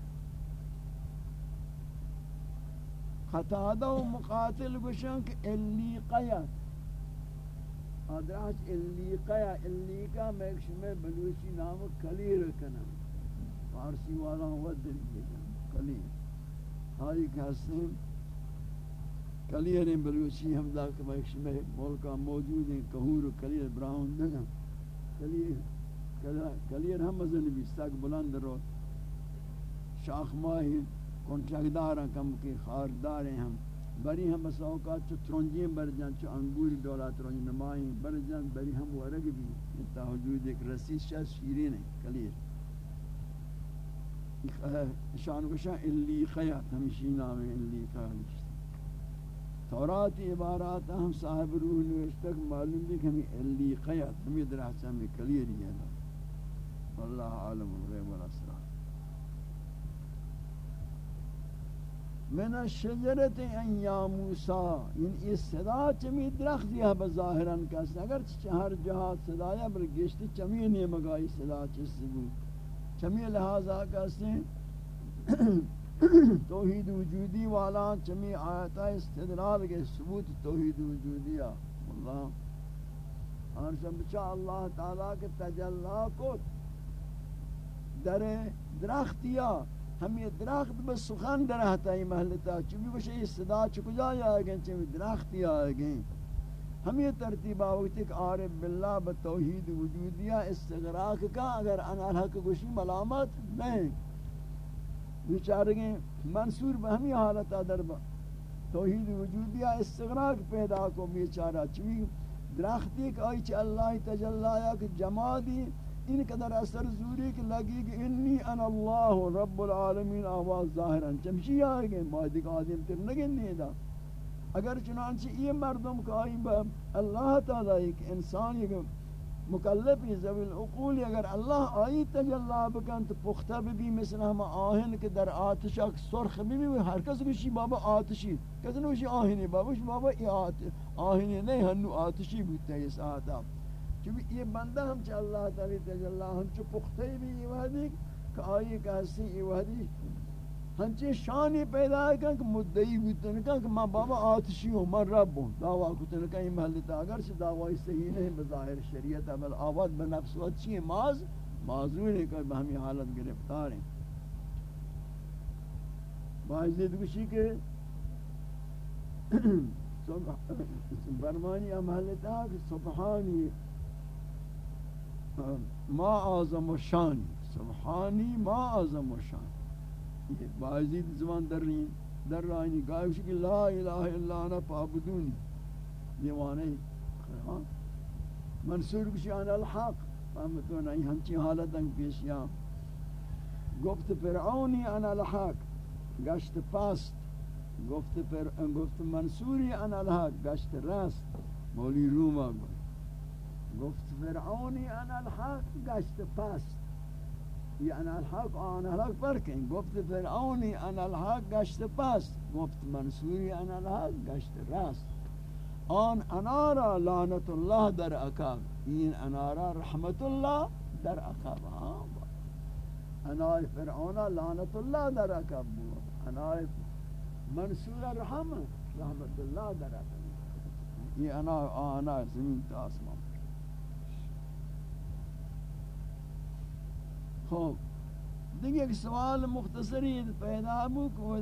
قطادہ و مقاتل گوشن کہ اللی قیت ادراج اللی قیا اللی کا میکش میں بلوچی نام کلیر کنا فارسی والا ود دل کلیر۔ ہائی کہستیں کلیر بلوچی ہم دا کہ میکش میں ملکہ موجود ہیں، کہور کلیر براؤن دگا کلیر کلیر ہم مزن بھی ستاک بلند رو، شاخ ماہی کنٹرکدار ہیں کم کی خاردار ہیں ہم۔ بری ہم بس اوقات چو ترنجیں بر جان، چو انگوری دولا ترنج نمائیں بر جان، بری ہم ورگ بھی انتا حجود ایک رسیس شاہ شیرین ہے کلیر شان کشا اللی خیات ہمیشی نام اللی خیات تورات عبارات ہم صاحب روح نوشتک معلوم دی کہ ہمیں اللی خیات ہمیں درحسا ہمیں کلیر ہی ہے اللہ عالم غیب والاسرار من الشجرت ان یا موسی یعنی ان اس صدا چمی درخت یہ بظاہرن کس اگر چہر جہات صدا یا بر گشت چمی نے مگائی صدا چس بو چمی لہذا کسے توحید وجودی والا چمی آیت استدلال کے ثبوت توحید وجودیہ اللہ اور سمجھا اللہ تعالی کے تجلی کو در درختیا ہم یہ درخت بس سخن درہتا ہے محلتا چونکہ بشے یہ صدا چکجا یا گئے، چونکہ درخت یا گئے۔ ہم یہ ترتیب آوکت ایک عارب باللہ بتوحید وجودیہ استغراق کا، اگر انا الحق گوشی ملامت نہیں بیچار گئے منصور بہمی حالتا در توحید وجودیہ استغراق پیدا کو بیچارہ، چونکہ درختی کہ آئی چھ اللہ تجلہ کہ جمادی این قدر اثر زوری کہ لگی کہ انی انا اللہ رب العالمین، آواز ظاہرا چمشی آگے مادی کا آدم تر نگن نہیں دا اگر چنانچہ یہ مردم کا آئی با اللہ تعالی ایک انسان، ایک مکلفی ذوی العقول، اگر اللہ آئی تجلا بکن تو پختہ بھی مثل ہم آہن کے در آتش اک سرخ بھی بھی ہر کس کشی بابا آتشی، کس نوشی آہنی، بابا بابا آہنی نہیں، ہنو آتشی بودتا ہے اس آتا چونکہ یہ بندہ ہم چا اللہ تعالی تجلی ہم چو پختے بھی یہ وحدی کہ آئی کہ ہستی یہ وحدی ہنچے شانی پیدا ہے کہ مدعی بیتن کہ میں بابا آتشی ہوں میں رب ہوں دعویٰ کتن کہ یہ محلتا اگر سے دعوی صحیح نہیں بظاہر شریعت بل آواد بنفس و اچھی ہے ماز معذور ہے کہ ہمیں حالت گرفتار ہیں باعث دید کشی کہ برمانی امحلتا کہ سبحانی ما آزم و شانی سبحانی، ما آزم و شانی یہ باعزید زمان در رہی در رہی گائوش کہ لا الہ الا انا پابدونی دیوانے ہاں؟ منصور کشی آن الحق. فهمتون ای ہمچی حالت انگ پیشیاں گفت فرعونی، انا الحق. گشت پاست. گفت پر گفت منصوری، انا الحق. گشت راست. مولی روما گفت گفت فرعونی أنا الحق. گشت پاست یہ أنا الحق أنا الحق فرقیں گفت فرعونی أنا الحق. گشت پاست گفت منصوری أنا الحق. گشت راست آن انارا لعنت اللہ در اکاب این انارا رحمت اللہ در اکاب انای فرعون لعنت اللہ در اکاب انای منصور رحم رحمت اللہ در اکاب یہ أنا أنا زمین تا آسمان. خوب۔ دیکھ ایک سوال مختصری پیدا ہو کو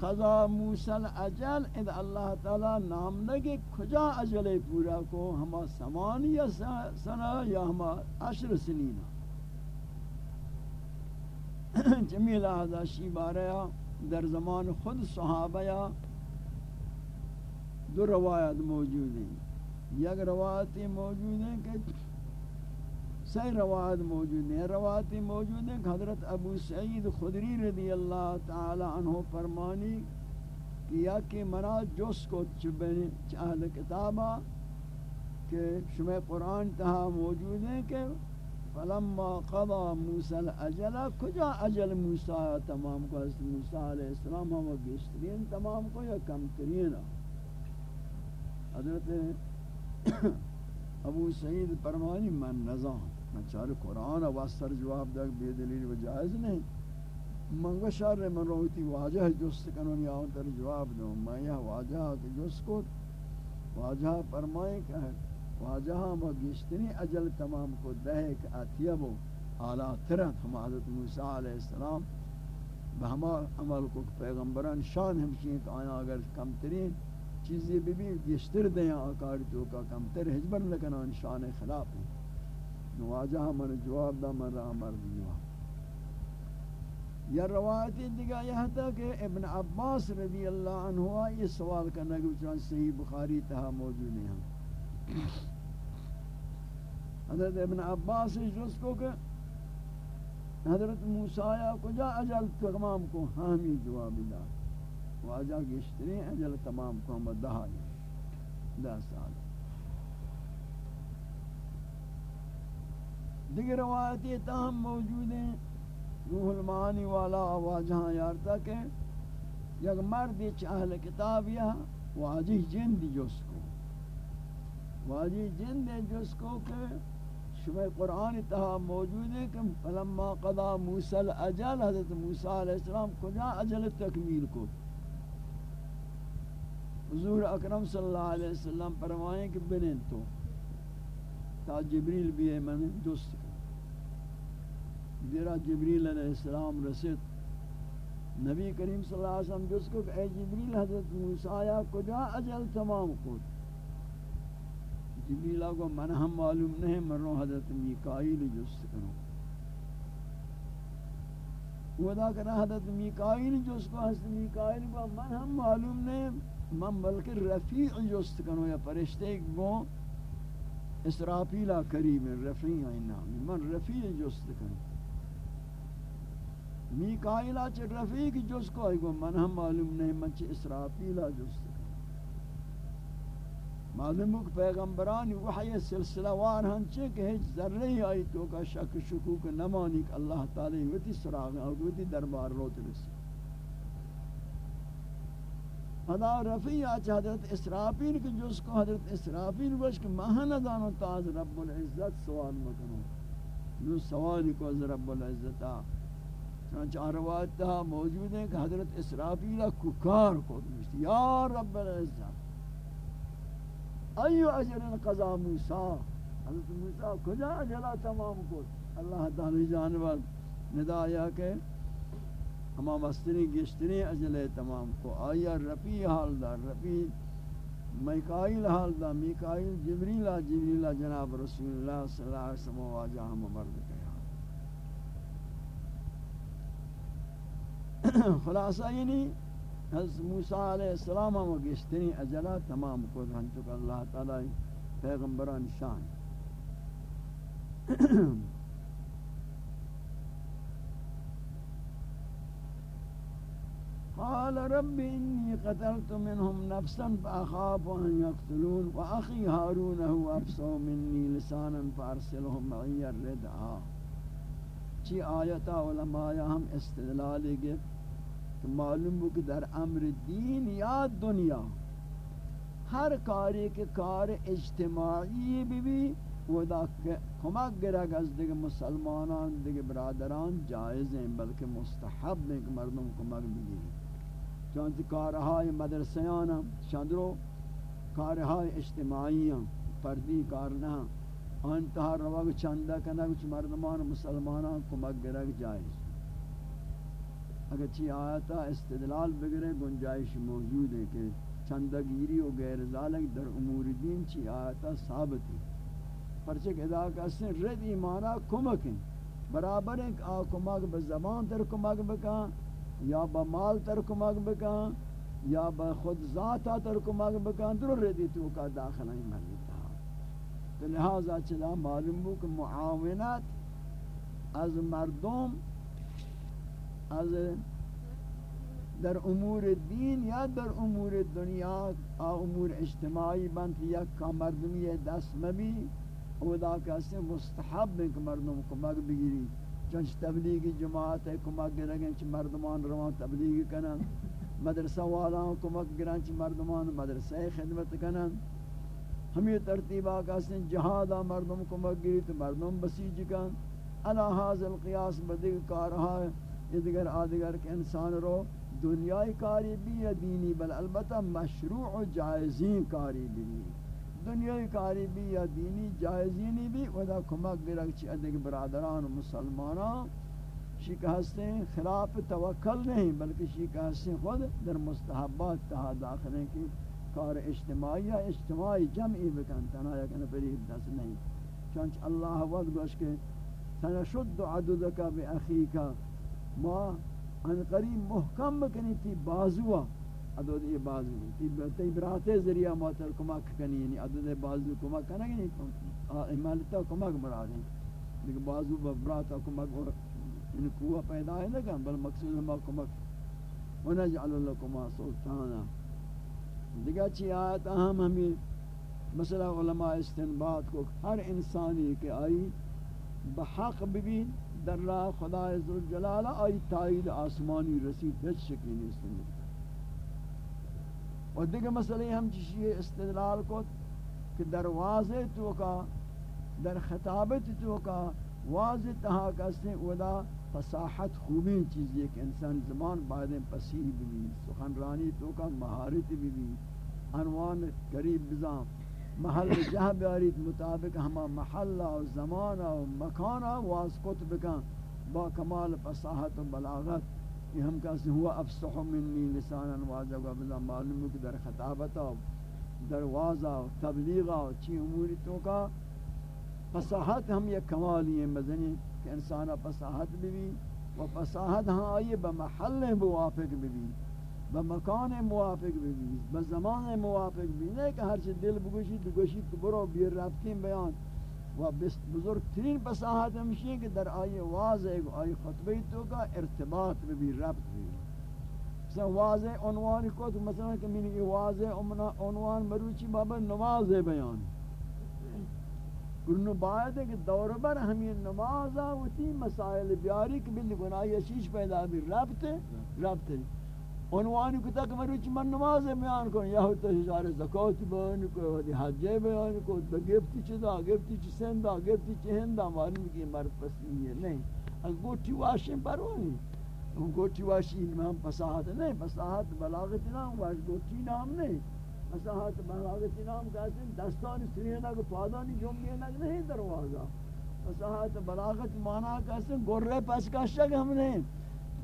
قضا موسل اجل اد اللہ تعالی نام لگے، کجا اجل پورا کو؟ ہما سمانی سنا یا ہما عشر سنین جمیل آزاشی باریا در زمان خود صحابہ یا دو روایت موجود ہیں۔ یک روایتی موجود ہیں کہ سی روایت موجود ہیں روایتی موجود ہیں کہ حضرت ابو سعید خدری رضی اللہ تعالی عنہ فرمانی کیا کہ منا جس کو چبنی چاہل کتابا کہ شمع قرآن تہا موجود ہیں کہ فلما قضا موسیٰ الاجل کجا اجل موسیٰ؟ تمام کو حضرت موسیٰ علیہ السلام ہم گشترین تمام کو یا کم ترین حضرت ابو سعید فرمانی من نظام چار قرآن واسطر جواب دک بے دلیل و جائز نہیں۔ منگو شر، من روتی واجہ جست کنون یا تر جواب دوں میں یہ واجہ کہ جست کو واجہ فرمائے کہ واجہ ما گشتنی اجل تمام کو دہے کہ اتیبو اعلی ترت ہم حضرت موسی علیہ السلام بہما عمل کو پیغمبران شان ہمشین کہ آیا اگر کم ترین چیزیں بھی بھی گشتر دیں، آکار تو کا کم تر حجبر لکنان شان خلاف ہیں۔ نواجہ من جواب دا من رہا مرد جواب. یا روایتی دیگا یہ تھا کہ ابن عباس رضی اللہ عنہ یہ سوال کرنا کہ چنان صحیح بخاری تہا موجود ہیں۔ حضرت ابن عباس جس کو کہ حضرت موسیٰ کجا أجل تمام کو حامی جواب دا۔ واجہ گشتری أجل تمام کو ہم دہا دہ سال۔ دیگر روایتی تاہم موجود ہیں۔ روح المعانی والا آوازہاں یارتا کہ یک مرد چاہل کتاب یا واجی جند جس کو۔ واجی جند جس کو کہ شبہ قرآن تہا موجود ہے کہ فلما قضا موسیٰ الاجل حضرت موسیٰ علیہ السلام کجا اجل تکمیل کو؟ حضور اکرم صلی اللہ علیہ وسلم فرمائیں کہ بنین تو۔ تا جبریل بھی ہے، میں نے دوست دیرا جبریل علیہ السلام رسید۔ نبی کریم صلی اللہ علیہ وسلم جس کو کہ اے جبریل حضرت موسیٰ کجا اجل تمام کو جبریل کو من ہم معلوم نہیں مروں حضرت میکائیل جس کروں ودا کرا حضرت میکائیل جس کو، حضرت میکائیل کو، من ہم معلوم نہیں، من بلکہ رفیع جست کنو یا فرشتے گو اسرافیلا کریم، رفیع نام من رفیع جست کنو میکائیلا چھ رفیق جس کو ہے من ہم معلوم نہیں، من چھ اسرافیلا جس کو معلوم ہے کہ پیغمبران وحی سلسلہ وار ہن چھ کہ ہیچ ذرہ آئی تو کا شک شکوک نمانی کہ اللہ تعالی وتی سراغ اور وتی دربار روت رسی۔ ادا رفیع آچ حضرت اسرافیل کے جس کو، حضرت اسرافیل وش کہ ماہنہ دانو تاز رب العزت سوال مکنو۔ نو سوالی کو از رب العزت چنانچہ روایت تھا موجود ہے کہ حضرت اسرافیل ککار کو دمشتی یا رب العزت، ایو اجر قضا موسیٰ۔ حضرت موسیٰ، کجا اجلا تمام کو اللہ تعالی جانور ندایا کہ اما مستری گشتری اجل تمام کو۔ آیا رفی حال دار رفی میکائیل حال دا، میکائیل جبریل جبریل جناب رسول اللہ صلی اللہ علیہ وسلم واجہ ہم مرد کہا خلاصہ یعنی حضرت موسیٰ علیہ السلام ہم گشتنی اجلہ تمام کو ہنچو کہ اللہ تعالی پیغمبران شان قال رب إني قتلت منهم نفسا فأخاف أن يقتلون وأخي هارون هو أفصو مني لسانا فأرسلهم معي الردعا۔ چی آیتا علماء ہم استدلالی گئے کہ معلوم ہو کہ در امر دین یا دنیا، ہر کاری کے کار اجتماعی بھی بھی، وہ دا کمک گرگ از دیگه مسلمانان دیگه برادران جائز ہیں، بلکہ مستحب ہیں کہ مردم کمک بگیری چانچہ کارهای مدرسیان ہم چندرو کارهای اجتماعی ہم پردی کارنا انتہا روگ چندہ کنا کچھ مردمان مسلمانان کمک گرگ جائز۔ اگر چی آیتا استدلال بگرے، گنجائش موجود ہے کہ چندہ گیری و غیر ذالک در امور دین چی آیتا ثابت ہے۔ پرچک ادا کسن رد ایمانا کمک ہیں برابر ہیں کہ آ بزبان تر کمک بکا، یا با مال تر کمک بکا، یا با خود ذاتا تر کمک بکا در ردی تو کا داخل نہیں ملتا تو لہذا چلا معلوم ہو کہ معاونت از مردم از در امور دین یا در امور دنیا امور اجتماعی بند یک کا مردمی دست مبی، او دا کسی مستحب ہے کہ مردم کمک بگیری. چونچ تبلیغی جماعت ہے کمک گرگن چھ مردمان روان تبلیغ کنن. مدرسہ والان کمک گرن چھ مردمان مدرسہ خدمت کنن. ہمیں ترتیب آقا سن جہادا مردم کمک گری تو مردم بسیج کن. علا حاضر قیاس بدگ کارہا ادگر آدگر کے انسان رو دنیای کاری بھی یا دینی، بل البتہ مشروع جائزین کاری بھی دنیای کاری بھی یا دینی جائزینی بھی، ودا کمک گرگ چی ادھک برادران و مسلمانان شیک ہستیں خلاف توکل نہیں، بلکہ شیک ہستیں خود در مستحبات تہا داخل ہیں کہ کار اجتماعی یا اجتماعی جمعی بکن، تنہا یکن پریب دست نہیں۔ چونچ اللہ وقت دوش کے سنشد عددکا بی اخیکا ما ان قریب محکم بکنی تی بازوہ ادود یہ بازو. تی تی براتے ذریعہ موتر کمک کنی. یعنی ادود بازو کمک کنا کہ نہیں امالتا کمک مراد ہیں لیکن بازو براتا کمک اور ان قوہ پیدا ہے لگا بل مقصود ہم کمک. ونجعل لکما سلطانا. دیگا چی آیت اہم ہمیں مثلا علماء استنباط کو ہر انسانی کے آئی بحق بھی در راہ خدا عزوجلالہ آئی تائید آسمانی رسید ہیچ شکلی نہیں استنباط اور دیگر مسئلے ہم چیشی استدلال کو کہ در واضح تو کا، در خطابت تو کا، واضح تہا کسے اودا فصاحت خوبی چیز یہ کہ انسان زمان بعد پسیح بھی سخنرانی تو کا، مہارت بھی بھی عنوان قریب بزام محل جہ بیارید مطابق ہما محل و زمان و مکان واسکت بکن با کمال فصاحت و بلاغت یہ ہم کہتے ہیں ہوا افسح منی لسانا واضح و بلا معلوم ہے کہ در خطابتا در واضح و تبلیغا و چی اموری تو کا فصاحت ہم یک کمالی ہیں، مزنی کہ انسانا فصاحت بھی بھی، و فصاحت ہاں آئیے بمحل موافق بھی بھی۔ بمکان موافق بھی بزمان موافق بھی نہیں کہ ہر چیز دل بگوشی تو گوشی تو برو بیر رفتین بیان. و بزرگترین بساحت ہمشی کہ در آئی واضح آئی خطبی تو کا ارتباط بھی ربط بھی مثلا واضح عنوان کو تو مثلا کہ منی واضح عنوان مروچی بابا نماز بیان. گرنو باید ہے کہ دور بر ہمیں نماز آوتی مسائل بیاری کہ بلی گناہ یشیش پیدا بھی ربط ربط. عنوانی کو تک مروچ من نماز بیان کن یا ہوتا اشار زکاة بیان کو حجے بیان کو دا گفتی چدا گفتی چی سندا گفتی چی ہندا معلوم کی مرد پسی ہے نہیں از گوٹی واشن پروانی. ان گوٹی واشی ہم پساہت نہیں پساہت بلاغت نام واش، گوٹی نام نہیں پساہت بلاغت نام کہتے ہیں دستان دستانی سرینک پادانی جمعینک نہیں دروازہ پساہت بلاغت مانا کہتے ہیں گرے پس کا شک ہم نہیں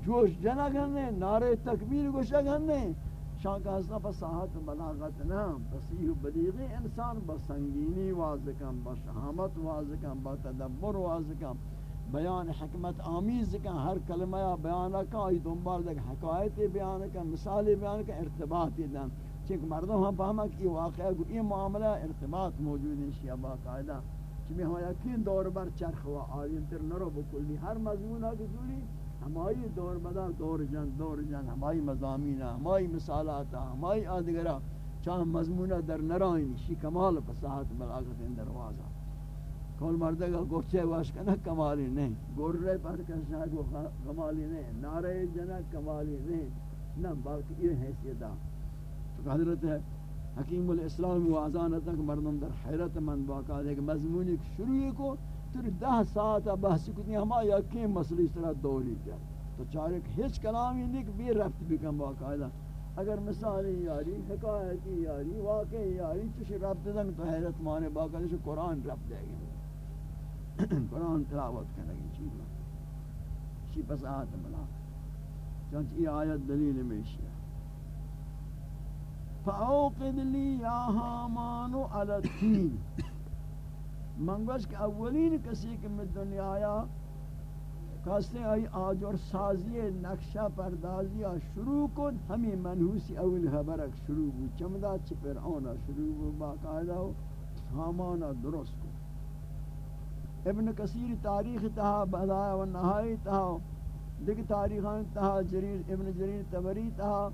جوش جنگ ہنے نعرہ تکبیر گوشگ ہنے شان کا حسنا پس صاحت بلاغت نام، فصیح و بلیغی انسان، با سنگینی واضحکم با شہامت واضحکم با تدبر واضحکم بیان حکمت آمیز کن، ہر کلمہ یا بیان کن، آئی دنبال دیکھ حکایت بیان کن، مثال بیان کن، ارتباط دن۔ چونکہ مردم ہم فہمہ کہ یہ واقعہ کو یہ معاملہ ارتباط موجود ہے شیعہ باقاعدہ چونکہ ہم یقین دور بر چرخ و آئین تر نرو، بکلی ہر مضمون ہاں کی دوری ہمائی دور بدا، دور جن دور جن ہمائی مضامین ہمائی مثالات ہمائی آدگرہ، چاہ مضمونہ در نرائنی شی کمال فصاحت بلاغت اندر واضح کول مردے گا گوچے واش کنا کمالی نہیں گور رہے پر کسنا گو کمالی نہیں، نعرہ جنا کمالی نہیں، نہ بلکہ یہ حیثیت تو حضرت حکیم الاسلام و اذان تک مردم در حیرت من باقا دے مضمونی شروع کو تر دہ ساعت بحث کو ہما یقین مسئلہ اس طرح دوری جائے۔ تو چارے ہیچ کلامی نہیں کہ بھی رفت بکن باقاعدہ اگر مثالی یاری حکایتی یاری واقعی یاری چوشی رفت دنگ تو حیرت مانے باقاعدہ قرآن رفت دے گئے۔ قرآن تلاوت کرنے کی چیز شی پس آت بلا چانچہ یہ آیت دلیل میں شیعہ فَأَوْقِدْ لِي يَا هَامَانُ عَلَى التِّينِ منگوش کہ اولین کسی کے میں دنیا آیا کہاستے آئی آجور سازی نقشہ پردازی شروع کن، ہمیں منحوسی اول حبرک شروع بود چمدہ چپر آنا شروع بود باقاعدہ ہو ہامانا درست کن۔ ابن کثیر تاریخ تہا بدایا و نہائی تہا، دیکھ تاریخان تہا، جریر، ابن جریر تبری تہا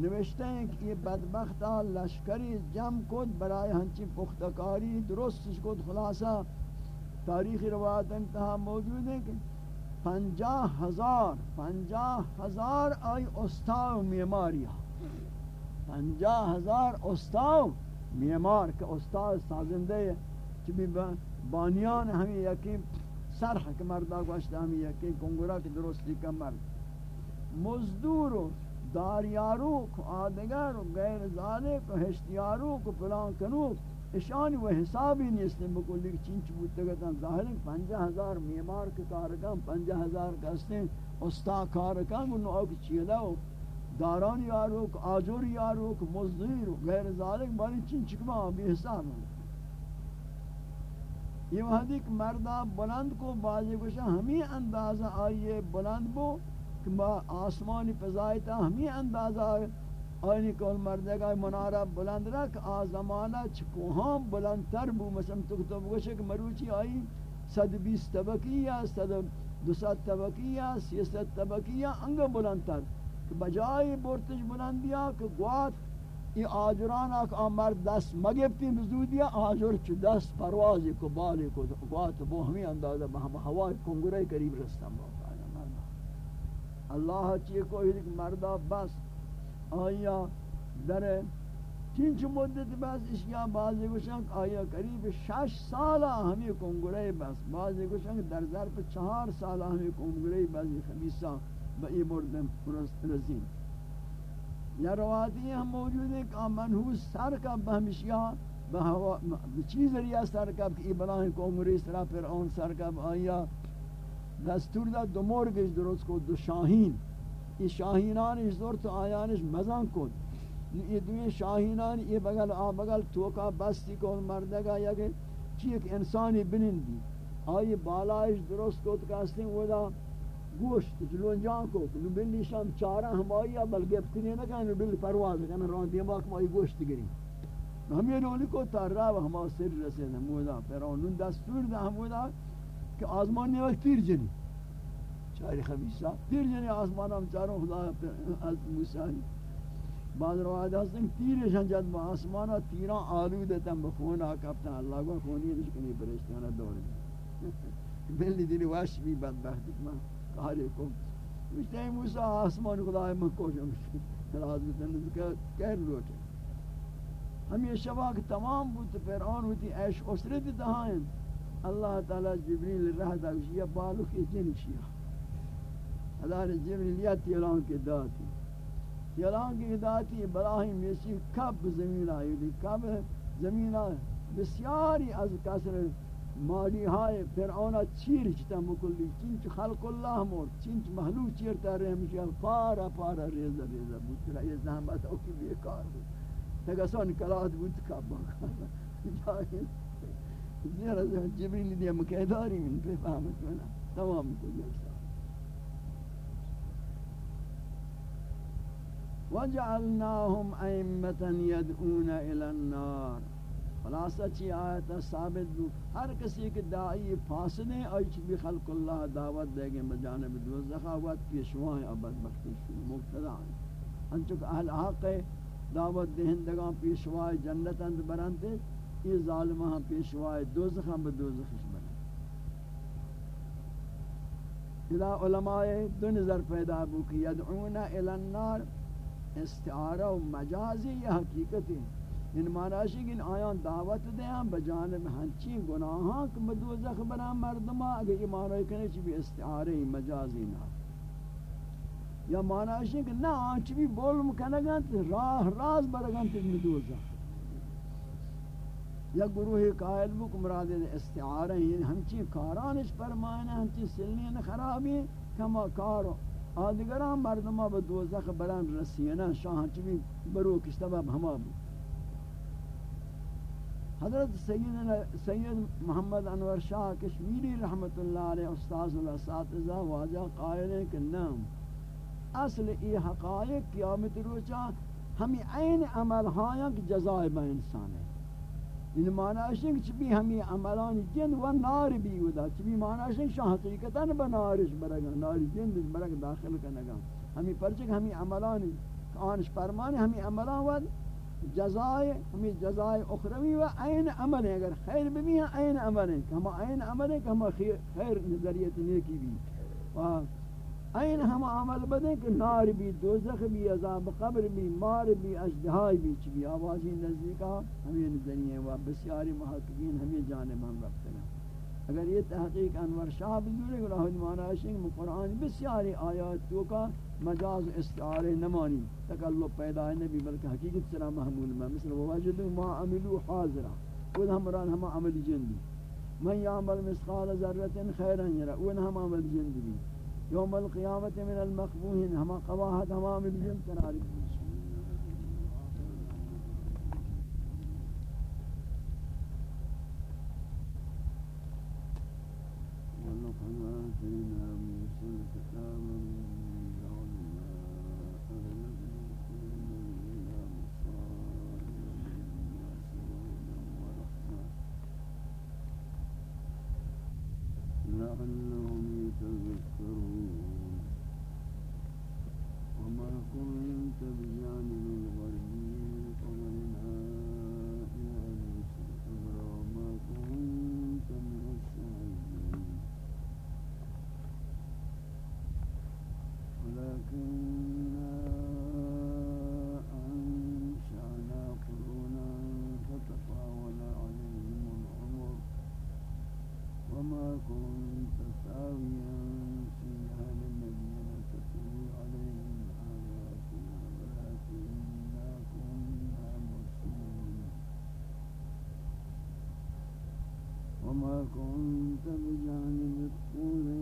نوشتے ہیں کہ یہ بدبختہ لشکری جم کد برای ہنچی پختکاری درست کد خلاصہ تاریخ روایت انتہا موجود ہے کہ پنجاہ ہزار پنجاہ ہزار آئی استاو میماری پنجاہ ہزار استاو میمار کہ استاو سازندے چبی بانیان ہمیں یقین سرح کے مردہ گوشت ہمیں یقین کنگورا کی درستی کا مرد. مزدور داریارو کو آدگر غیر ذالک و ہشتیارو کو پلان کنو اشانی و حسابی نیستن بکلی کہ چینچ بودتا گتا ظاہر ہے پنجہ ہزار میمار کے کارکان پنجہ ہزار کستے استا کارکان انہوں آکے چیدہ ہو داران یارو کو آجور یارو کو مزدور غیر ذالک. بانی چینچ کما بھی حساب. ہوں یہ وحدی کہ مردہ بلند کو، بازی کشا ہمیں اندازہ آئیے بلند بو. کہ با آسمانی پزائیتا ہمیں اندازہ آئینی کول مردے کا منارہ بلند رکھ، آ زمانہ چکوہاں بلندتر بو۔ مثلا تو کتب گوشے کہ مروچی آئی، صد بیس طبقیہ صد دو ست طبقیہ سی ست طبقیہ انگا بلندتر کہ بجائے بورتش بلندیا کہ گوات یہ آجران آکھ آمر دست مگفتی بزودیا آجر چو دست پروازی کو، بالی کو قوات بو، ہمیں اندازہ بہم، ہوائی کنگرے قریب رستم باقا اللہ چیئے کوئی ایک مردہ بس آیا در چنچ مدت بس اشیاء بعضی گوشنک آیا قریب شش سالہ ہمیں کنگرے بس بعضی گوشنک در ظرف چہار سالہ ہمیں کنگرے بس خمیسہ بئی بردن رسیم یا روایتی ہم موجود ہیں کہ منحوس سر کا بہمشیاں چیز ذریعہ سر کا کہ ابراہیم کو عمری سرا پھر اون سر کا آیا دستور دا دو مرگش درست کو دو شاہین. یہ شاہینانش زور تو آیانش مزان کن. یہ دوی شاہینان یہ بغل آ بغل توکا بستی کو مردگا یا کہ چی ایک انسانی بنندی آئی بالائش درست کو تو کہستے ہیں وہ گوشت جلون جان کو نو بلی شام چارہ ہمائی بل گفتنی نہ کہ نو بلی پرواز کہ رون دیما کہ مائی گوشت گری ہم یہ نولی کو تارا و ہما سر رسے نمودا پیرون نون دستور دا ہمودا کہ آزمان نے وقت پیر جنی. چاری خبیصہ پیر جنی آزمان ہم چاروں خدا از موسیٰ. بعض روایت ہستن تیرشن جد با آسمانا تیران آلو دیتا بخون آکابتا اللہ کو خونی دشکنی پرشتانا دوری بلی دلی واش بھی بدبختی کمان کاری کو مشتے موسیٰ، آسمان خدا ہے مکوشم حضرت نزدکہ کہر لوٹے ہم یہ شبہ تمام بود. فرعون ہوتی عیش اسرت دہائیں اللہ تعالی جبریل رہ دا یہ بالو کی جن شیعہ اللہ جبریل یا تیلان کے داتی تیلان کی داتی براہیم یسی کب زمین آئی دی کب زمین آئی۔ بسیاری از کسر مالی ہائے فرعون چیر چتا مکلی، چنچ خلق اللہ مور، چنچ محلوق چیرتا رہے ہمشی پارا پارا ریزا ریزا بود ترا یہ زحمت اوکی بیکار بود۔ تگا سون کلات بود کعبا جاہل زیرا جبریل دیا مکیداری من پہ فهمت منا تمام کو جلسا وجعلناهم أئمة يدعون إلى النار خلاصہ چی آیت ثابت دو ہر کسی کے دائی فاسد ہیں اور بھی خلق اللہ دعوت دے گے بجانب دوزخ وقت پیشوائیں اور بدبختی شروع مقتدہ ہیں انچک اہل حق دعوت دہندگان پیشوائے جنت اند برانتے یہ ظالمہ ہاں پیشوائے دوزخ ہاں ہم بدوزخش برانتے اذا علماء دو نظر پیدا بو کہ یدعون الى النار استعارہ و مجازی یہ حقیقت ہے۔ یعنی ان معنی کہ آیان دعوت دیں ہاں بجانب ہنچی گناہاں کہ بدوزخ بنا مردما اگر یہ معنی کنے چی بھی استعارے مجازی نہ۔ یا معنی ہے کہ نہ آنچ بھی بول مکنگن راہ راز برگن تی بدوزخ یا گروہ قائل بک مراد یعنی استعارہ ہیں یعنی ہمچی کارانش فرمائنا ہمچی سلین خرابی، کما کارو آدگران مردما بدوزخ بران رسینا شاہاں چی برو کشتبہ ہما بھی حضرت سید سید محمد انور شاہ کشمیری رحمت اللہ علیہ استاذ الاساتذہ واجہ قائل ہیں کہ نام اصل ای حقائق قیامت روچا ہمیں عین عمل ہاں کہ جزائے با انسان ہے ان معنی ہے کہ چبی ہمیں عملان جن و نار بھی ہودا چبی معنی ہے شاہ حقیقتا بنارش برگا نار جن برگ داخل کنگا ہمیں پرچک ہمیں عملان آنش فرمانے ہمیں عملان ود جزائے ہمیں جزائے اخروی و عین عمل ہے اگر خیر بھی ہیں عین عمل ہے کہ ہم عین عمل ہے کہ ہم خیر نظریت نیکی بھی و عین ہم عمل بدیں کہ نار بھی دوزخ بھی عذاب قبر بھی مار بھی اجدہائی بھی چبی آوازی نزدیکا ہمیں نظریے و بسیاری محققین ہمیں جانب ہم رکھتے ہیں اگر یہ تحقیق انور شاہ بزرگ راہ مانا ہے قرآن بسیاری آیات تو کا مجاز استعارے نمانی. تکلب پیدا ہے نبی بلکہ حقیقت سرا محمول میں مثل وواجد ما عملو حاضرہ وہ ہمران ہم عمل جندی. من یعمل مسقال ذرت خیرا یرا. وہ ہم عمل جندی. يوم القيامة من المقبوحین هما قواها تمام الجن بجم Thank you. دی كنت بجانب الطور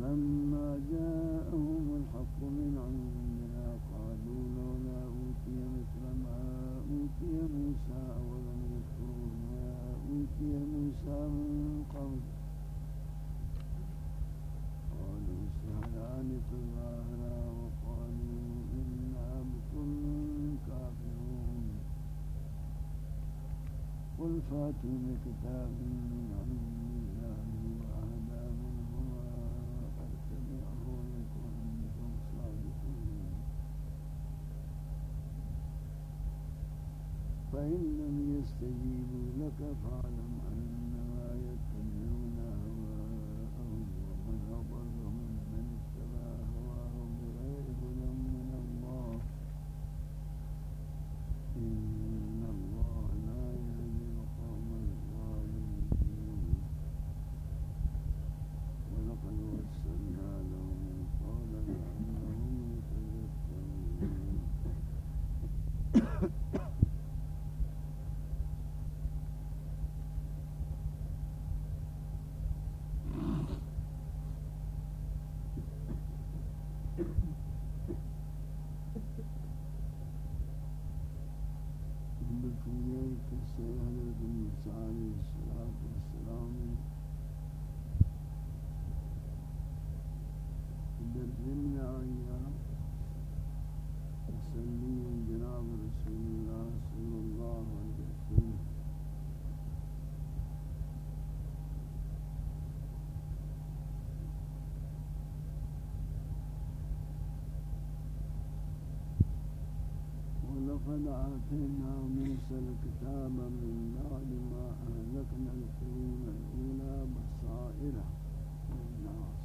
فلما جاءهم الحق من عندنا قالوا لولا أوتي مثل ما أوتي موسى أولم يكفروا ما أوتي موسى من قبل. قالوا سهلان تظاهرا وقالوا إنا بكل كافرون. قل فاتوا بكتاب من عند ولقد آتينا موسى الكتاب من بعد ما أهلكنا القرون الأولى بصائر للناس.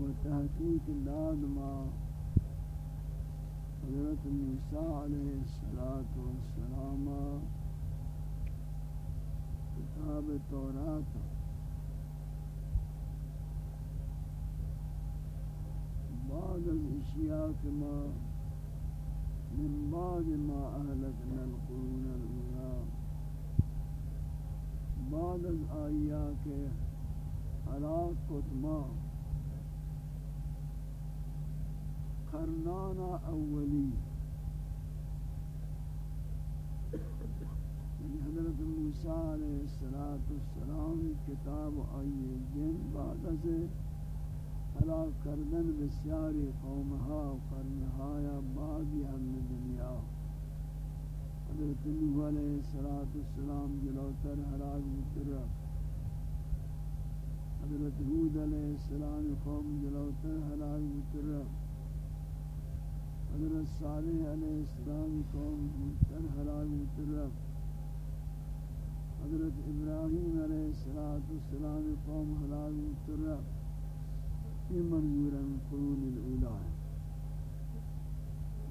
وتحقيق داد ما حضرت موسیٰ علیہ الصلاة والسلام کتاب تورات بعد الاشیاء ما من بعد ما اهلكنا القرون الاولى بعد الآیات کے ہلاک کتما قرنانا اولی. یعنی حضرت موسیٰ علیہ السلام کتاب آئی جن بعد سے ہلاک کردن بسیاری قومها و قرنها بعضی ہم دنیا. حضرت نوح علیہ السلام جلوتر ہلاک مترہ حضرت حود علیہ السلام قوم جلوتر ہلاک مترہ حضرت صالح علیہ السلام قوم جلوتر ہلاک مترہ حضرت ابراہیم علیہ السلام قوم ہلاک مترہ یہ منظور من قرون الاولا ہے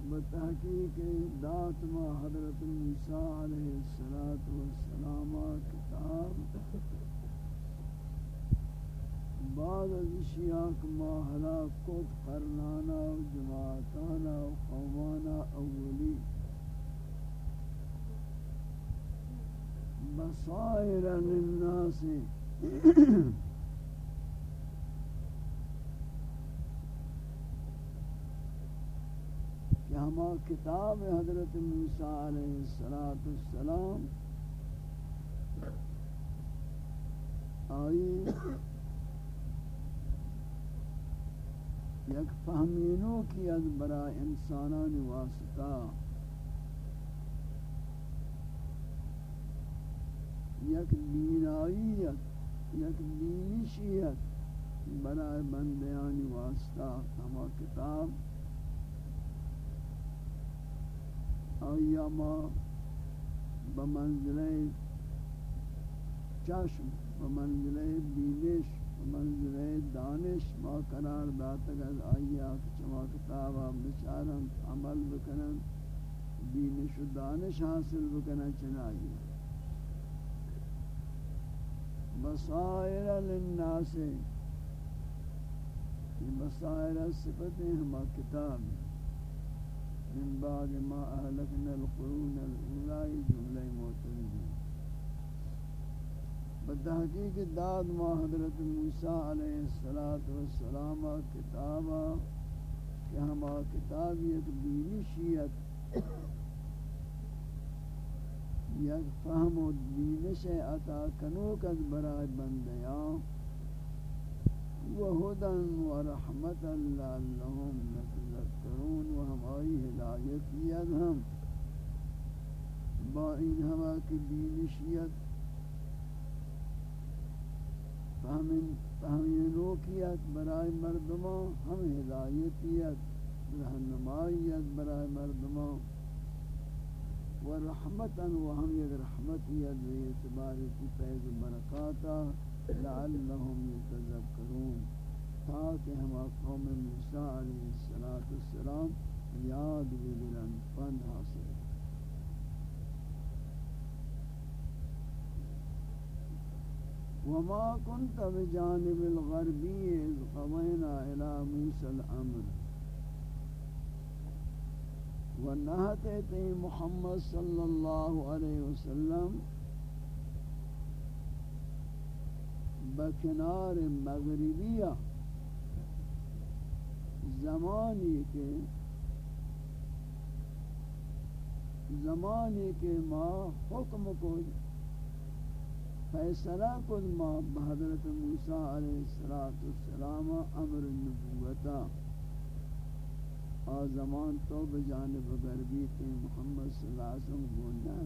بتحقیق دات ما حضرت موسیٰ علیہ السلام کتاب بعد از اشیاء ما ہلاکت قرنانا و جماعتانا و قومانا اولی بصائر للناس کہ ہما کتاب حضرت موسیٰ علیہ السلام آئی یک فہمینوں کی از برا انسانان واسطہ یک بینائیت یک بینشیت برای بندیان واسطہ ہما کتاب آیا ما بمنزلہ چشم بمنزلہ بینش بمنزلہ دانش ما قرار داتا گز آیا چما کتابا بچارن عمل بکنن بینش و دانش حاصل بکنن چنائی بصائر للناس یہ بصائر صفتیں ہما کتاب. ہیں من بعد ما أهلكنا القرون الأولى جملة معترضة. بتحقیق داد ما حضرت موسیٰ علیہ السلام کتابا کہ ہما کتاب یک بینشیت یک فهم و بینش عطا کنوک از برای بندیان وهدى ورحمة لعلهم يتذكرون وهم آئی ہدایت ہم با این ہما کی بینشیت فہمین روکیت برائے مردموں ہم ہدایتیت، رہنمائیت برائے مردموں و رحمتا و ہم یک رحمتیت و اعتبار کی پیز برکاتا لعلہم یتذکرون، تاکہ ہم قوم موسیٰ علیہ السلام یاد بگرن پند حاصل وما كنت بجانب الغربي إذ قضينا إلى موسى الأمر ونهت محمد صلى الله عليه وسلم بکنار مغربیہ زمانی کے زمانی کے ما حکم کو فیصلہ کن ما بحضرت موسیٰ علیہ السلام امر نبوتا النبوتا آزمان تو بجانب غربی تے محمد صلی اللہ علیہ وسلم گوننا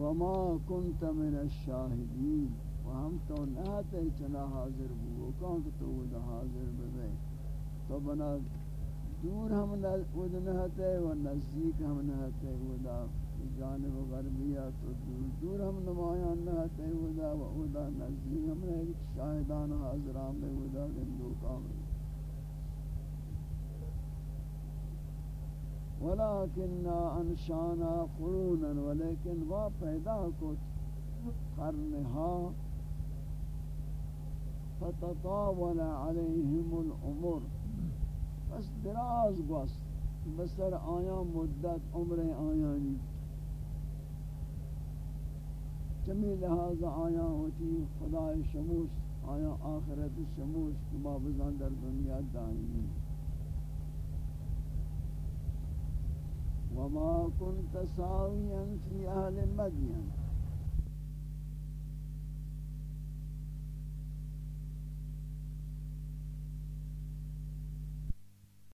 وما كنت من الشاهدين وهم تو نہ تے چنا حاضر بو کون تو حاضر بے تو بنا دور ہم ود نہتے و نزدیک ہم نہتے ودا جانب غربیہ تو دور دور ہم نمایاں نہتے ودا و ودا نزدیک ہم نے شاہدان حاضران میں ودا گندو کام۔ ولكننا انشانا قرونا ولكن وا پیدا کو قرنها فتطاول عليهم الامور بس دراز بس بسر آیا مدت عمر آیانی چمی لحاظ آیا ہوتی خدا شموش آیا آخرت شموش ما بزان در دنیا دائمی وما كنت ساويا في أهل مدين.